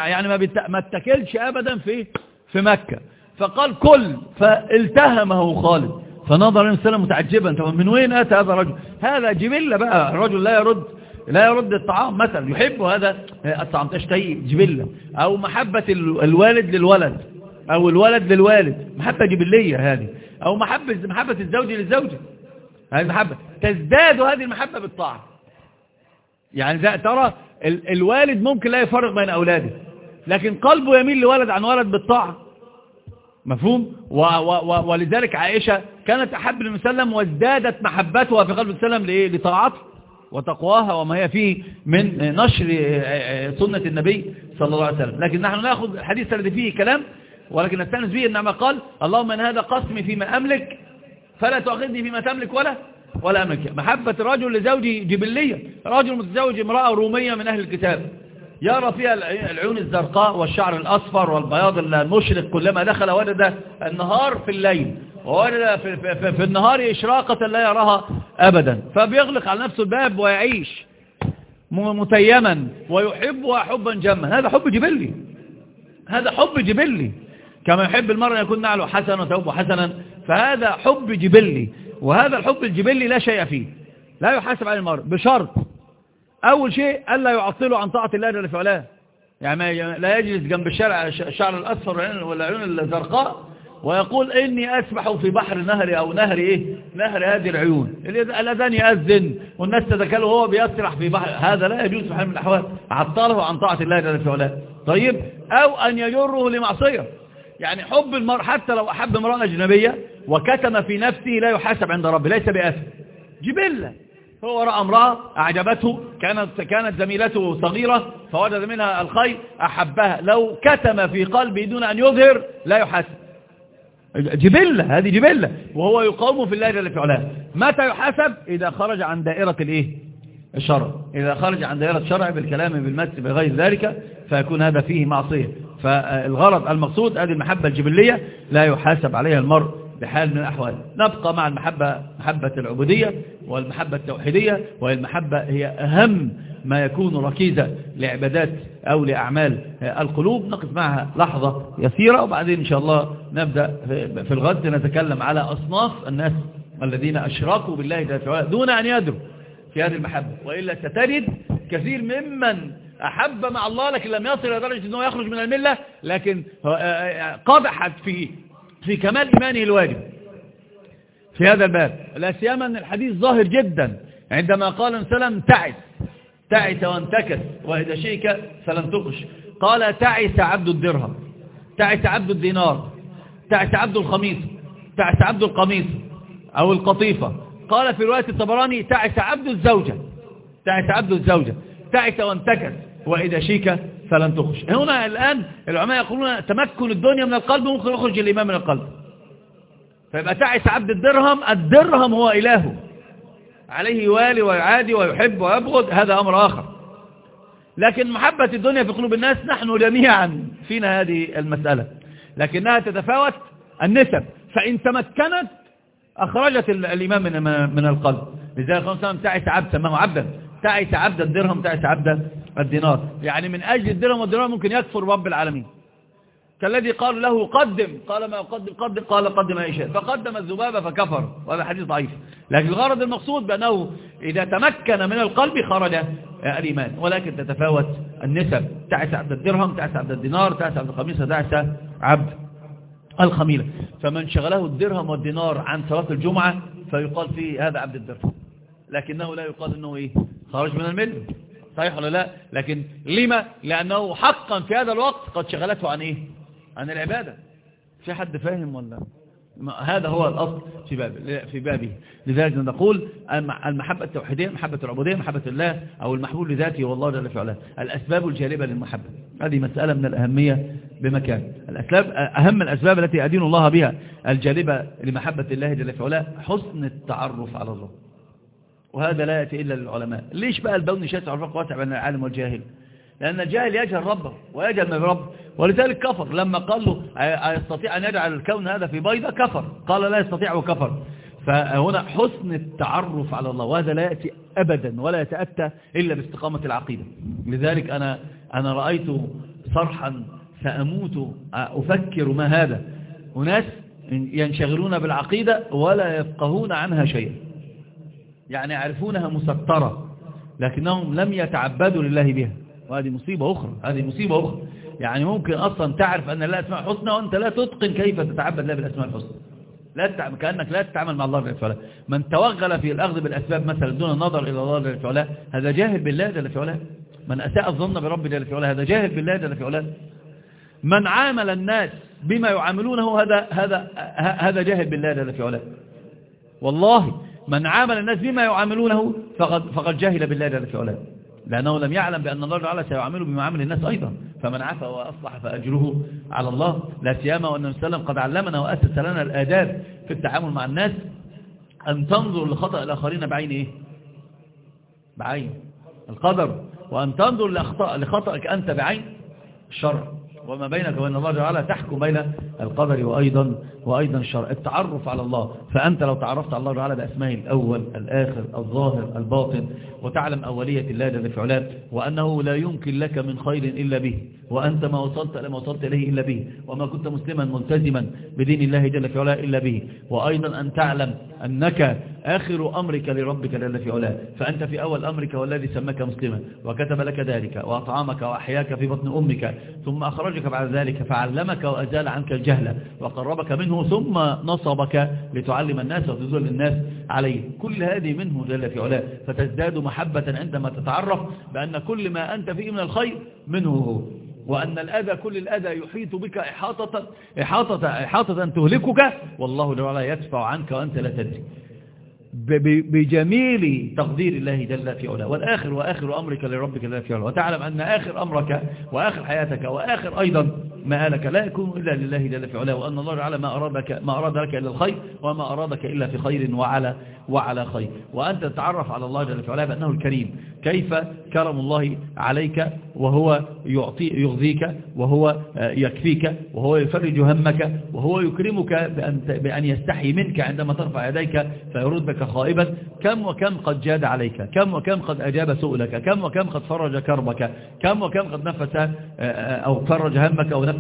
يعني ما. ما اتكلش أبدا في في مكة. فقال كل فالتهمه خالد. فنظر النبي صلى متعجبا. من وين أتى هذا الرجل؟ هذا جبلة بقى. الرجل لا يرد لا يرد الطعام مثلا. يحب هذا الطعام. تشتهي جبلة. أو محبة الوالد للولد. أو الولد للوالد. محبة جبلية هذه. أو محبة محبة الزوج للزوجة. هذه محبة. تزداد هذه المحبة بالطاعة. يعني ترى الوالد ممكن لا يفرق بين أولاده لكن قلبه يميل لولد عن ولد بالطاعة. مفهوم؟ و و و ولذلك عائشة كانت أحب المسلم وازدادت محبتها في قلب المسلم لطاعته وتقواها وما هي فيه من نشر سنة النبي صلى الله عليه وسلم. لكن نحن نأخذ الحديث الذي فيه كلام ولكن نستأنس به إنما قال اللهم أن هذا قسمي فيما أملك فلا تؤخذني فيما تملك ولا ولا أملك. محبة الرجل لزوجي جبلية. رجل متزوج امرأة رومية من أهل الكتاب. يرى فيها العيون الزرقاء والشعر الأصفر والبياض المشرق كلما دخل وجد النهار في الليل. ووجد في, في, في النهار إشراقة لا يراها أبدا. فبيغلق على نفسه الباب ويعيش متيما ويحبها حبا جما. هذا حب جبلي. هذا حب جبلي. كما يحب المرء يكون نعله حسنا وثوبه حسنا. فهذا حب جبلي. وهذا الحب الجبلي لا شيء فيه لا يحاسب عليه المرء بشرط. أول شيء ألا يعطله عن طاعة الله جل في علاه يعني لا يجلس جنب الشارع الشعر الأصفر والعيون الزرقاء ويقول إني أسبح في بحر نهر أو نهر إيه؟ نهر هذه العيون. الأذان يأذن والناس تتكلم وهو بيسرح في بحر. هذا لا يجوز في حال من الأحوال. عطله عن طاعة الله جل في علاه طيب أو أن يجره لمعصية. يعني حب المرء حتى لو أحب امرأة أجنبية وكتم في نفسه لا يحاسب عند ربه ليس بأثم جبلة هو رأى امرأة أعجبته كانت كانت زميلته صغيرة فوجد منها الخير أحبها. لو كتم في قلبه دون أن يظهر لا يحاسب. جبلة هذه جبلة وهو يقاوم في الله جل في علاه متى يحاسب؟ إذا خرج عن دائرة الإيه؟ الشرع. إذا خرج عن دائرة الشرع بالكلام بالمس بغير ذلك فيكون هذا فيه معصية. فالغرض المقصود هذه المحبة الجبلية لا يحاسب عليها المرء بحال من الأحوال. نبقى مع المحبة محبة العبودية والمحبة التوحيدية والمحبة هي أهم ما يكون ركيزة لعبادات أو لأعمال القلوب. نقف معها لحظة يسيرة وبعدين إن شاء الله نبدأ في الغد نتكلم على أصناف الناس الذين أشركوا بالله دون أن يدروا في هذه المحبة. وإلا ستجد كثير ممن أحب مع الله لكن لم يصل إلى درجة أنه يخرج من الملة لكن قضحت في في كمال إيمانه الواجب. في هذا الباب. لا سيما أن الحديث ظاهر جدا. عندما قال سلم تعس تعس وانتكس وإذا شيك فلم تقش قال تعس عبد الدرهم تعس عبد الدينار تعس عبد الخميس تعس عبد القميص أو القطيفة. قال في رواية الطبراني تعس عبد الزوجة تعس عبد الزوجة تعس وانتكس. وإذا شيك فلن تخش. هنا الآن العلماء يقولون تمكن الدنيا من القلب ممكن يخرج الإيمان من القلب. فيبقى تعس عبد الدرهم الدرهم هو إلهه. عليه يوالي ويعادي ويحب ويبغض هذا أمر آخر. لكن محبة الدنيا في قلوب الناس نحن جميعا فينا هذه المسألة. لكنها تتفاوت النسب. فإن تمكنت أخرجت الإيمان من القلب. لذلك قال تعس عبد سماه عبدا. تعس عبد الدرهم تعس عبد الدينار. يعني من أجل الدرهم والدينار ممكن يكفر رب العالمين. كالذي قال له قدم قال ما أقدم قدم قال قدم ما يشاء. فقدم الذبابة فكفر وهذا حديث ضعيف. لكن الغرض المقصود بأنه إذا تمكن من القلب خرج الإيمان. ولكن تتفاوت النسب. تعس عبد الدرهم تعس عبد الدينار تعس عبد القميصة تعس عبد الخميلة فمن شغله الدرهم والدينار عن صلاة الجمعة فيقال فيه هذا عبد الدرهم. لكنه لا يقال إنه إيه؟ خرج من المل صحيح ولا لا؟ لكن لما؟ لأنه حقا في هذا الوقت قد شغلته عن إيه؟ عن العبادة. في حد فاهم ولا؟ هذا هو الأصل في باب في بابه. لذلك نقول المحبة التوحيدية محبة العبودية محبة الله أو المحبوب لذاته والله جل في علاه الأسباب الجالبة للمحبة. هذه مسألة من الأهمية بمكان. الأسباب أهم الأسباب التي أدين الله بها الجالبة لمحبة الله جل في علاه حسن التعرف على الله وهذا لا يأتي إلا للعلماء. ليش بقى البون شاسع الفرق واسع بين العالم والجاهل؟ لأن الجاهل يجهل ربه ويجهل ما بربه ولذلك كفر. لما قال له يستطيع أن يجعل الكون هذا في بيضة؟ كفر. قال لا يستطيع وكفر. فهنا حسن التعرف على الله وهذا لا يأتي أبدا ولا يتأتى إلا باستقامة العقيدة. لذلك أنا, أنا رأيت صرحا سأموت أفكر ما هذا. وناس ينشغلون بالعقيدة ولا يفقهون عنها شيئا. يعني يعرفونها مسطرة لكنهم لم يتعبدوا لله بها. وهذه مصيبة أخرى هذه مصيبة أخرى. يعني ممكن أصلا تعرف أن لا أسماء حسنى وأنت لا تتقن كيف تتعبد الله بالأسماء الحسنى. لا تتعب كأنك لا تتعامل مع الله جل من توغل في الأخذ بالأسباب مثلا دون النظر إلى الله في هذا جاهل بالله جل في من أساء الظن برب جل في هذا جاهل بالله جل في من عامل الناس بما يعاملونه هذا هذا هذا جاهل بالله جل في والله من عامل الناس بما يعاملونه فقد فقد جاهل بالله جل في لأنه لم يعلم بأن الله تعالى سيعامله بمعامل الناس أيضا. فمن عفى وأصلح فأجره على الله. لا سيما وأن وسلم قد علمنا وأسس لنا الآداب في التعامل مع الناس أن تنظر لخطأ الآخرين بعين إيه؟ بعين. القدر. وأن تنظر لخطأ لخطأك أنت بعين الشرع وما بينك وبين الله تعالى تحكم بين القدر وأيضا وأيضا الشرع التعرف على الله. فأنت لو تعرفت على الله تعالى بأسمائه الأول الآخر الظاهر الباطن وتعلم أولية الله جل في علاه وأنه لا يمكن لك من خير إلا به وأنت ما وصلت لما وصلت إليه إلا به وما كنت مسلما ملتزما بدين الله جل في علاه إلا به. وأيضا أن تعلم أنك آخر أمرك لربك جل في علاه فأنت في أول أمرك والذي سمك مسلما وكتب لك ذلك وأطعمك وأحياك في بطن أمك ثم أخرجك بعد ذلك فعلمك وأزال عنك الجهل وقربك منه ثم نصبك لتعلم الناس وتزول الناس عليه. كل هذه منه جل في علاه فتزداد محبة عندما تتعرف بأن كل ما أنت فيه من الخير منه هو وأن الأذى كل الأذى يحيط بك إحاطة, إحاطة, إحاطة تهلكك والله تعالى يدفع عنك وأنت لا تدري. بجميل تقدير الله جل في علاه. والآخر وآخر أمرك لربك جل في علاه. وتعلم أن آخر أمرك وآخر حياتك وآخر أيضا مآلك لا يكون إلا لله جل في علاه وأن الله تعالى ما أرادك ما أراد لك إلا الخير وما أرادك إلا في خير وعلى وعلى خير. وأنت تتعرف على الله جل في علاه بأنه الكريم. كيف كرم الله عليك وهو يعطي يغذيك وهو يكفيك وهو يفرج همك وهو يكرمك بأن, بأن يستحي منك عندما ترفع يديك فيردك خائبا. كم وكم قد جاد عليك؟ كم وكم قد أجاب سؤلك؟ كم وكم قد فرج كربك؟ كم وكم قد نفس أو فرج همك أو نفس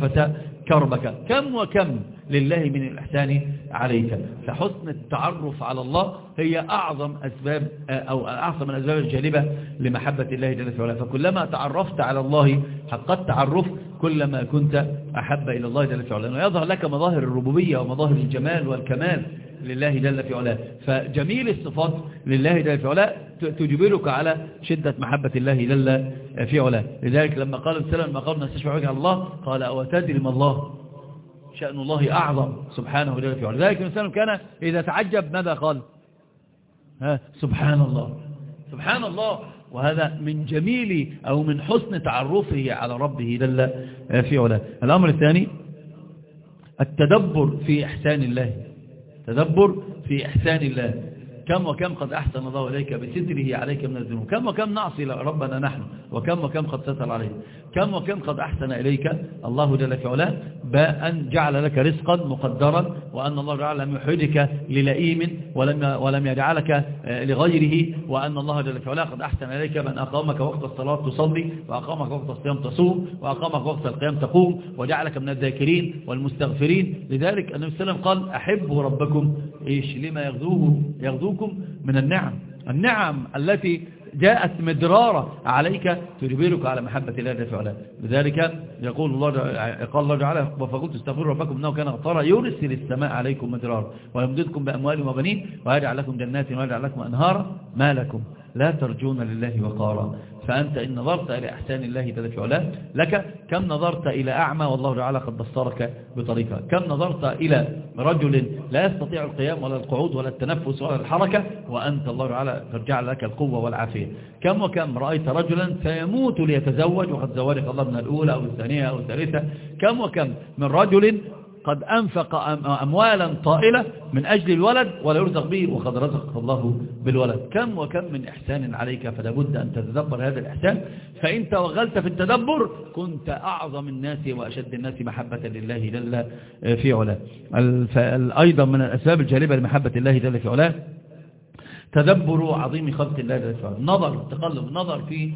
كربك. كم وكم لله من الإحسان عليك. فحسن التعرف على الله هي أعظم أسباب أو أعظم الأسباب الجانبة لمحبة الله جل وعلا. فكلما تعرفت على الله حق التعرف كلما كنت أحب إلى الله جل وعلا. ويظهر لك مظاهر الربوبية ومظاهر الجمال والكمال. لله جل في علاه. فجميل الصفات لله جل في علاه تجبرك على شدة محبة الله جل في علاه. لذلك لما قال السلام لما قال نستشفع وجه الله قال أو تدري ما الله؟ شأن الله أعظم سبحانه جل في علاه. لذلك الإنسان كان إذا تعجب ماذا قال؟ ها؟ سبحان الله. سبحان الله. وهذا من جميل أو من حسن تعرفه على ربه جل في علاه. الأمر الثاني التدبر في إحسان الله. تدبر في إحسان الله. كم وكم قد أحسن الله إليك بستره عليك من الذنوب. كم وكم نعصي ربنا نحن. وكم وكم قد ستر عليه. كم وكم قد أحسن إليك؟ الله جل في علاه بأن جعل لك رزقا مقدرا وأن الله تعالى لم يحرجك للئيم ولم, ولم يجعلك لغيره وأن الله جل في علاه قد أحسن إليك من أقامك وقت الصلاة تصلي وأقامك وقت الصيام تصوم وأقامك وقت القيام تقوم وجعلك من الذاكرين والمستغفرين. لذلك النبي صلى الله عليه وسلم قال أحبوا ربكم إيش لما يغذوه يغذوكم من النعم. النعم التي جاءت مدرارة عليك تجبرك على محبة الله جل وعلا لذلك يقول الله قال الله تعالى فقلت استغفروا ربكم إنه كان غفارا يرسل السماء عليكم مدرارا ويمددكم بأموال وبنين ويجعل لكم جنات ويجعل لكم أنهارا ما لكم. لا ترجون لله وقارا. فأنت إن نظرت إلى أحسان الله جل في علاه لك كم نظرت إلى أعمى والله تعالى قد بصرك بطريقة. كم نظرت إلى رجل لا يستطيع القيام ولا القعود ولا التنفس ولا الحركة وأنت الله تعالى جعل لك القوة والعافية. كم وكم رأيت رجلا سيموت ليتزوج وقد زوجك الله من الأولى أو الثانية أو الثالثة. كم وكم من رجل قد أنفق أموالا طائلة من أجل الولد ولا يرزق به وقد رزق الله بالولد. كم وكم من إحسان عليك فلا بد أن تتدبر هذا الإحسان. فإن توغلت في التدبر كنت أعظم الناس وأشد الناس محبة لله جل في علاه. أيضا من الأسباب الجالبة لمحبة الله جل في علاه. تدبر عظيم خلق الله جل وعلا نظر تقلب نظر في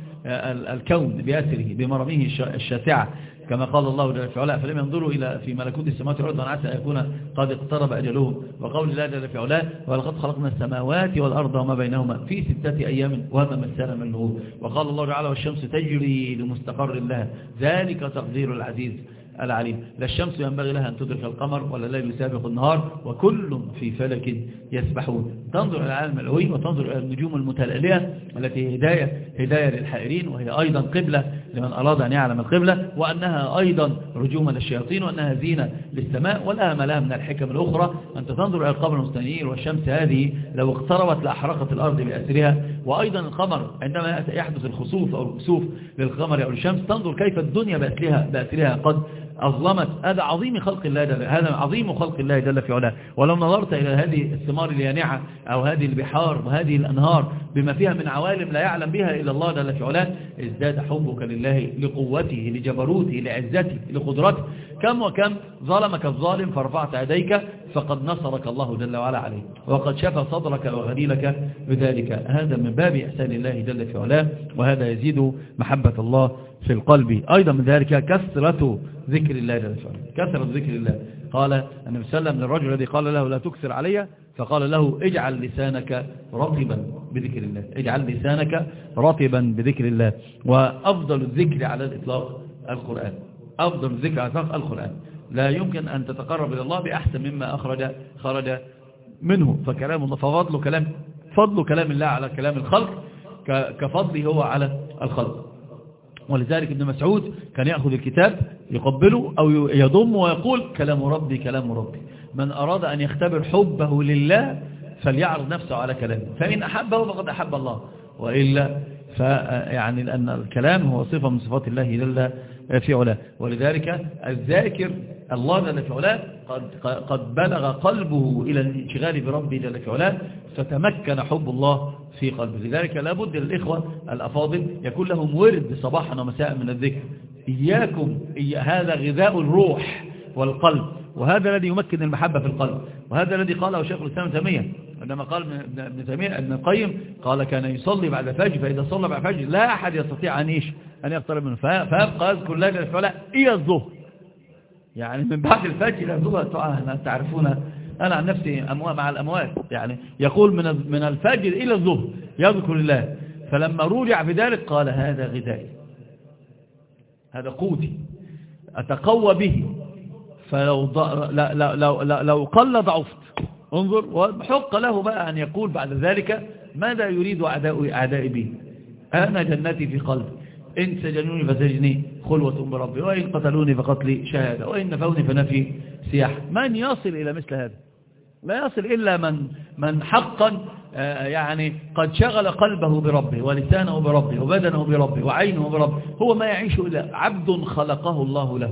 الكون بأسره بمراميه الشاسعة. كما قال الله جل وعلا فلم ينظروا إلى في ملكوت السماوات والأرض عسى أن يكون قد اقترب أجلهم. وقول الله جل وعلا ولقد خلقنا السماوات والأرض وما بينهما في ستة أيام وما مسنا من لغوب وقال الله تعالى والشمس تجري لمستقر لها. ذلك تقدير العزيز العليم. لا الشمس ينبغي لها أن تدرك القمر ولا الليل يسابق النهار وكل في فلك يسبحون. تنظر إلى العالم العلوي وتنظر إلى النجوم المتلألئة التي هداية هداية للحائرين وهي أيضا قبلة لمن أراد أن يعلم القبلة وأنها أيضا رجوما للشياطين وأنها زينة للسماء ولها ما لها من الحكم الأخرى. أنت تنظر إلى القمر المستنير والشمس هذه لو اقتربت لأحرقت الأرض بأسرها. وأيضا القمر عندما يحدث الخسوف أو الكسوف للقمر أو الشمس تنظر كيف الدنيا بأسرها, بأسرها قد أظلمت. هذا عظيم خلق الله جل هذا عظيم خلق الله جل في علاه. ولو نظرت إلى هذه الثمار اليانعة أو هذه البحار وهذه الأنهار بما فيها من عوالم لا يعلم بها إلا الله جل في علاه ازداد حبك لله لقوته لجبروته لعزته لقدرته. كم وكم ظلمك الظالم فرفعت يديك فقد نصرك الله جل وعلا عليه. وقد شفى صدرك وغليلك بذلك. هذا من باب إحسان الله جل في علاه وهذا يزيد محبة الله في القلب. أيضا من ذلك كثرة ذكر الله جل وعلا كثرة ذكر الله. قال النبي صلى الله عليه وسلم للرجل الذي قال له لا تكثر علي فقال له اجعل لسانك رطبا بذكر الله. اجعل لسانك رطبا بذكر الله. وأفضل الذكر على الإطلاق القرآن. أفضل الذكر على الإطلاق القرآن. لا يمكن أن تتقرب إلى الله بأحسن مما أخرج خرج منه. فكلام الله ففضل كلام فضل كلام الله على كلام الخلق كفضله هو على الخلق. ولذلك ابن مسعود كان يأخذ الكتاب يقبله أو يضم ويقول كلام ربي كلام ربي. من أراد أن يختبر حبه لله فليعرض نفسه على كلامه. فإن أحبه فقد أحب الله. وإلا فيعني لأن الكلام هو صفة من صفات الله جل في علاه ولذلك الذاكر الله جل في علاه قد, قد بلغ قلبه إلى الانشغال بربه جل في علاه فتمكن حب الله في قلبه. لذلك لابد للإخوة الأفاضل يكون لهم ورد صباحا ومساء من الذكر. إياكم إيا هذا غذاء الروح والقلب وهذا الذي يمكن المحبة في القلب وهذا الذي قاله شيخ الإسلام تيمية. عندما قال ابن تيمية ابن القيم قال كان يصلي بعد الفجر فإذا صلى بعد الفجر لا أحد يستطيع أن إيش؟ أن يقترب منه. فيبقى يذكر الله جل وعلا إلى الظهر. يعني من بعد الفجر إلى الظهر تعرفون أنا عن نفسي مع الأموات. يعني يقول من من الفجر إلى الظهر يذكر الله. فلما رجع بذلك قال هذا غذائي. هذا قوتي. أتقوى به. فلو لا لا لو, لو قل ضعفت. انظر وحق له بقى أن يقول بعد ذلك ماذا يريد أعداء أعدائي به؟ أنا جنتي في قلبي. إن سجنوني فسجني خلوة بربي وإن قتلوني فقتلي شهادة وإن نفوني فنفي سياح. من يصل إلى مثل هذا؟ لا يصل إلا من من حقا آه، يعني قد شغل قلبه بربه ولسانه بربه وبدنه بربه وعينه بربه. هو ما يعيش إلا عبد خلقه الله له.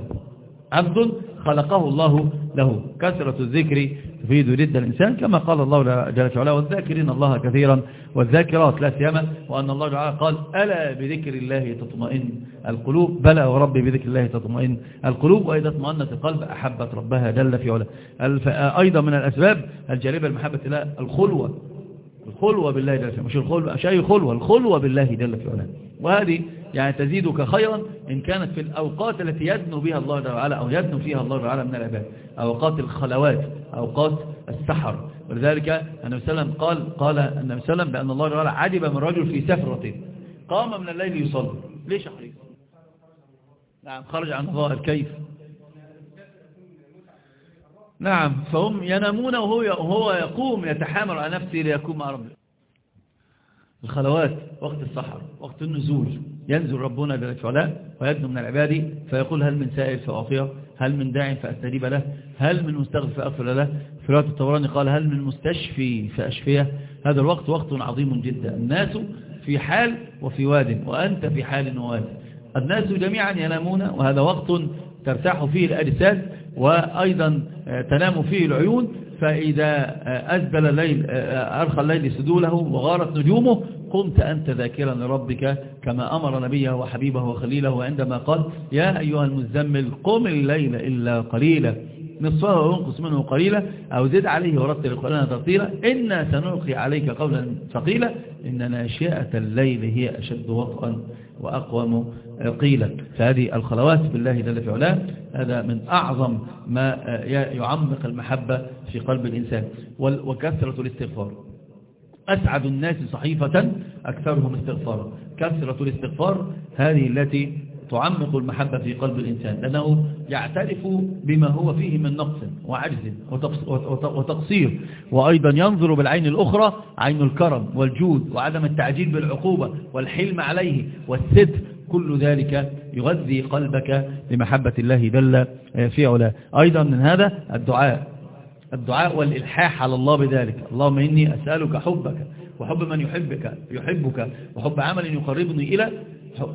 عبد خلقه الله له. كثرة الذكر تفيد رد الإنسان كما قال الله جل وعلا والذاكرين الله كثيرا والذاكرات لا سيما وأن الله تعالى قال ألا بذكر الله تطمئن القلوب؟ بلى وربي بذكر الله تطمئن القلوب. وإذا اطمأنت القلب أحبت ربها جل في علا أيضا من الأسباب الجالبة المحبة الله الخلوة. الخلوة بالله جل في مش الخلوة مش أي خلوة الخلوة بالله جل في علا وهذه يعني تزيدك خيرا إن كانت في الأوقات التي يدنو بها الله تعالى أو يدنو فيها الله تعالى من العباد. أوقات الخلوات أوقات السحر. ولذلك النبي صلى الله عليه وسلم قال قال النبي صلى الله عليه وسلم بأن الله تعالى عجب من رجل في سفرة. قام من الليل يصلي. ليش حريص نعم خرج عن ظاهر كيف؟ نعم فهم ينامون وهو وهو يقوم يتحامل على نفسه ليكون مع ربه. الخلوات وقت السحر وقت النزول. ينزل ربنا جل وعلا ويدنو من العباد فيقول هل من سائل فأعطيه هل من داع فأستجيب له هل من مستغفر فأغفر له. في رواية الطوراني قال هل من مستشفي فأشفيه. هذا الوقت وقت عظيم جدا. الناس في حال وفي واد وأنت في حال وواد. الناس جميعا ينامون وهذا وقت ترتاح فيه الأجساد وأيضا تنام فيه العيون فإذا أزبل الليل أرخى الليل سدوله وغارت نجومه قمت أنت ذاكرا لربك كما أمر نبيه وحبيبه وخليله عندما قال يا أيها المزمل قم الليل إلا قليلا. نصفه وينقص منه قليلا أو زد عليه ورتل القرآن ترتيلا. إنا سنلقي عليك قولا ثقيلا. إن ناشئة الليل هي أشد وطئا. وأقوم قيلا. فهذه الخلوات بالله جل في علاه هذا من أعظم ما يعمق المحبة في قلب الإنسان. وكثرة الاستغفار. أسعد الناس صحيفة أكثرهم استغفارا. كثرة الاستغفار هذه التي تعمق المحبة في قلب الإنسان لأنه يعترف بما هو فيه من نقص وعجز وتقصير. وأيضا ينظر بالعين الأخرى عين الكرم والجود وعدم التعجيل بالعقوبة والحلم عليه والستر. كل ذلك يغذي قلبك لمحبة الله جل في علاه. أيضا من هذا الدعاء الدعاء والإلحاح على الله بذلك. اللهم إني أسألك حبك وحب من يحبك يحبك وحب عمل يقربني إلى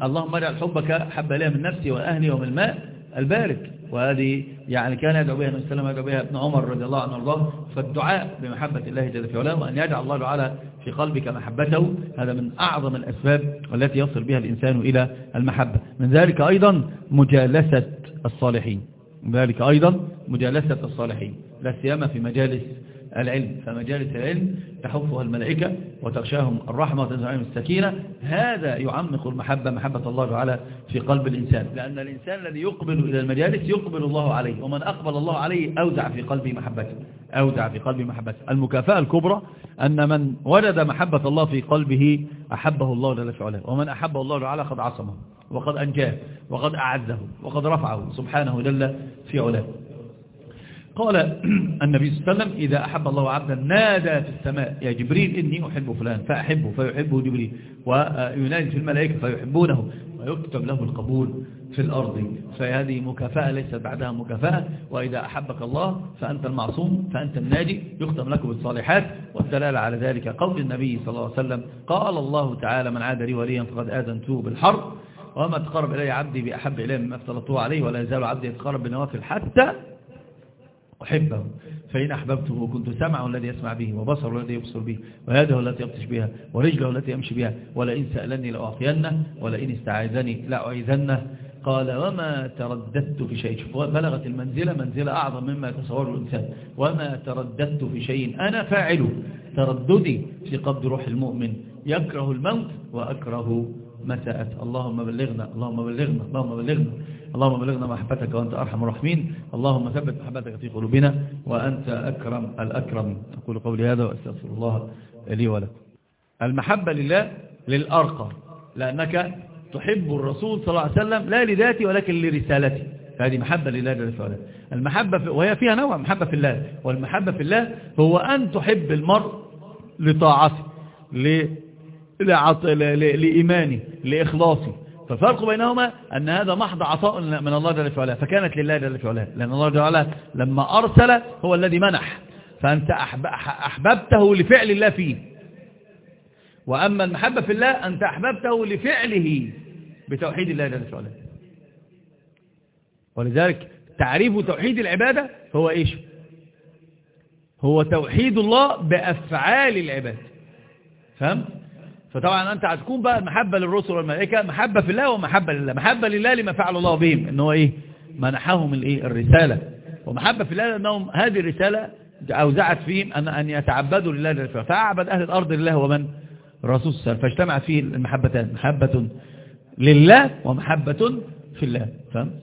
اللهم اجعل حبك حب لي من نفسي وأهلي ومن الماء البارك وهذه يعني كان يدعو بها النبي صلى الله عليه وسلم يدعو بها ابن عمر رضي الله عنه وارضاه فالدعاء بمحبة الله جل في علاه وأن يجعل الله تعالى في قلبك محبته. هذا من أعظم الأسباب التي يصل بها الإنسان إلى المحبة. من ذلك أيضا مجالسة الصالحين. من ذلك أيضا مجالسة الصالحين. لا سيما في مجالس العلم فمجالس العلم تحفها الملائكة وتغشاهم الرحمة وتنزعهم السكينة. هذا يعمق المحبة محبة الله تعالى في قلب الإنسان. لأن الإنسان الذي يقبل إلى المجالس يقبل الله عليه ومن أقبل الله عليه أودع في قلبه محبته أودع في قلبه محبته. المكافأة الكبرى أن من وجد محبة الله في قلبه أحبه الله جل وعلا ومن أحبه الله تعالى قد عصمه وقد أنجاه وقد أعزه وقد رفعه سبحانه جل في علاه. قال (clears throat) النبي صلى الله عليه وسلم إذا أحب الله عبدا نادى في السماء يا جبريل إني أحب فلان فأحبه فيحبه جبريل وينادي في الملائكة فيحبونه ويكتب له القبول في الأرض. فهذه مكافأة ليست بعدها مكافأة وإذا أحبك الله فأنت المعصوم فأنت الناجي يختم لك بالصالحات. والدلالة على ذلك قول النبي صلى الله عليه وسلم قال الله تعالى من عاد لي وليا فقد آذنته بالحرب وما تقرب إلي عبدي بأحب إليه مما افترضته عليه ولا يزال عبدي يتقرب بالنوافل حتى أحبه فإن أحببته كنت سمعه الذي يسمع به وبصره الذي يبصر به ويده التي يبطش بها ورجله التي يمشي بها ولئن سألني لأعطينه ولئن استعاذني لأعيذنه. قال وما ترددت في شيء. بلغت المنزلة منزلة أعظم مما يتصوره الإنسان. وما ترددت في شيء أنا فاعله ترددي في قبض روح المؤمن. يكره الموت وأكره مساءة اللهم بلغنا اللهم بلغنا اللهم بلغنا. اللهم بلغنا محبتك وأنت أرحم الراحمين. اللهم ثبت محبتك في قلوبنا وأنت أكرم الأكرم. أقول قولي هذا وأستغفر الله لي ولكم. المحبة لله للأرقى لأنك تحب الرسول صلى الله عليه وسلم لا لذاتي ولكن لرسالتي. فهذه محبة لله جل المحبة في وهي فيها نوع محبة في الله. والمحبة في الله هو أن تحب المرء لطاعته لإيمانه لإخلاصه. فالفرق بينهما أن هذا محض عطاء من الله جل وعلا فكانت لله جل وعلا لأن الله جل وعلا لما أرسل هو الذي منح فأنت أحببته لفعل الله فيه. وأما المحبة في الله أنت أحببته لفعله بتوحيد الله جل وعلا. ولذلك تعريف توحيد العبادة هو إيش؟ هو توحيد الله بأفعال العباد. فهمت فطبعا أنت هتكون بقى المحبة للرسل والملائكة محبة في الله ومحبة لله. محبة لله لما فعل الله بهم إن هو إيه؟ منحهم الإيه؟ الرسالة. ومحبة في الله لأنهم هذه الرسالة أوزعت فيهم أن أن يتعبدوا لله جل وعلا. فأعبد أهل الأرض لله ومن؟ الرسول صلى الله عليه وسلم. فاجتمعت فيه المحبتان. محبة لله ومحبة في الله. فهمت؟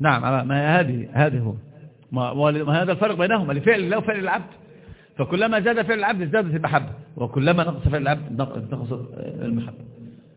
نعم ما هذه هذه هو. ما هذا الفرق بينهما لفعل الله وفعل العبد. فكلما زاد فعل العبد ازدادت المحبة. وكلما نقص فعل العبد نقصت المحبة.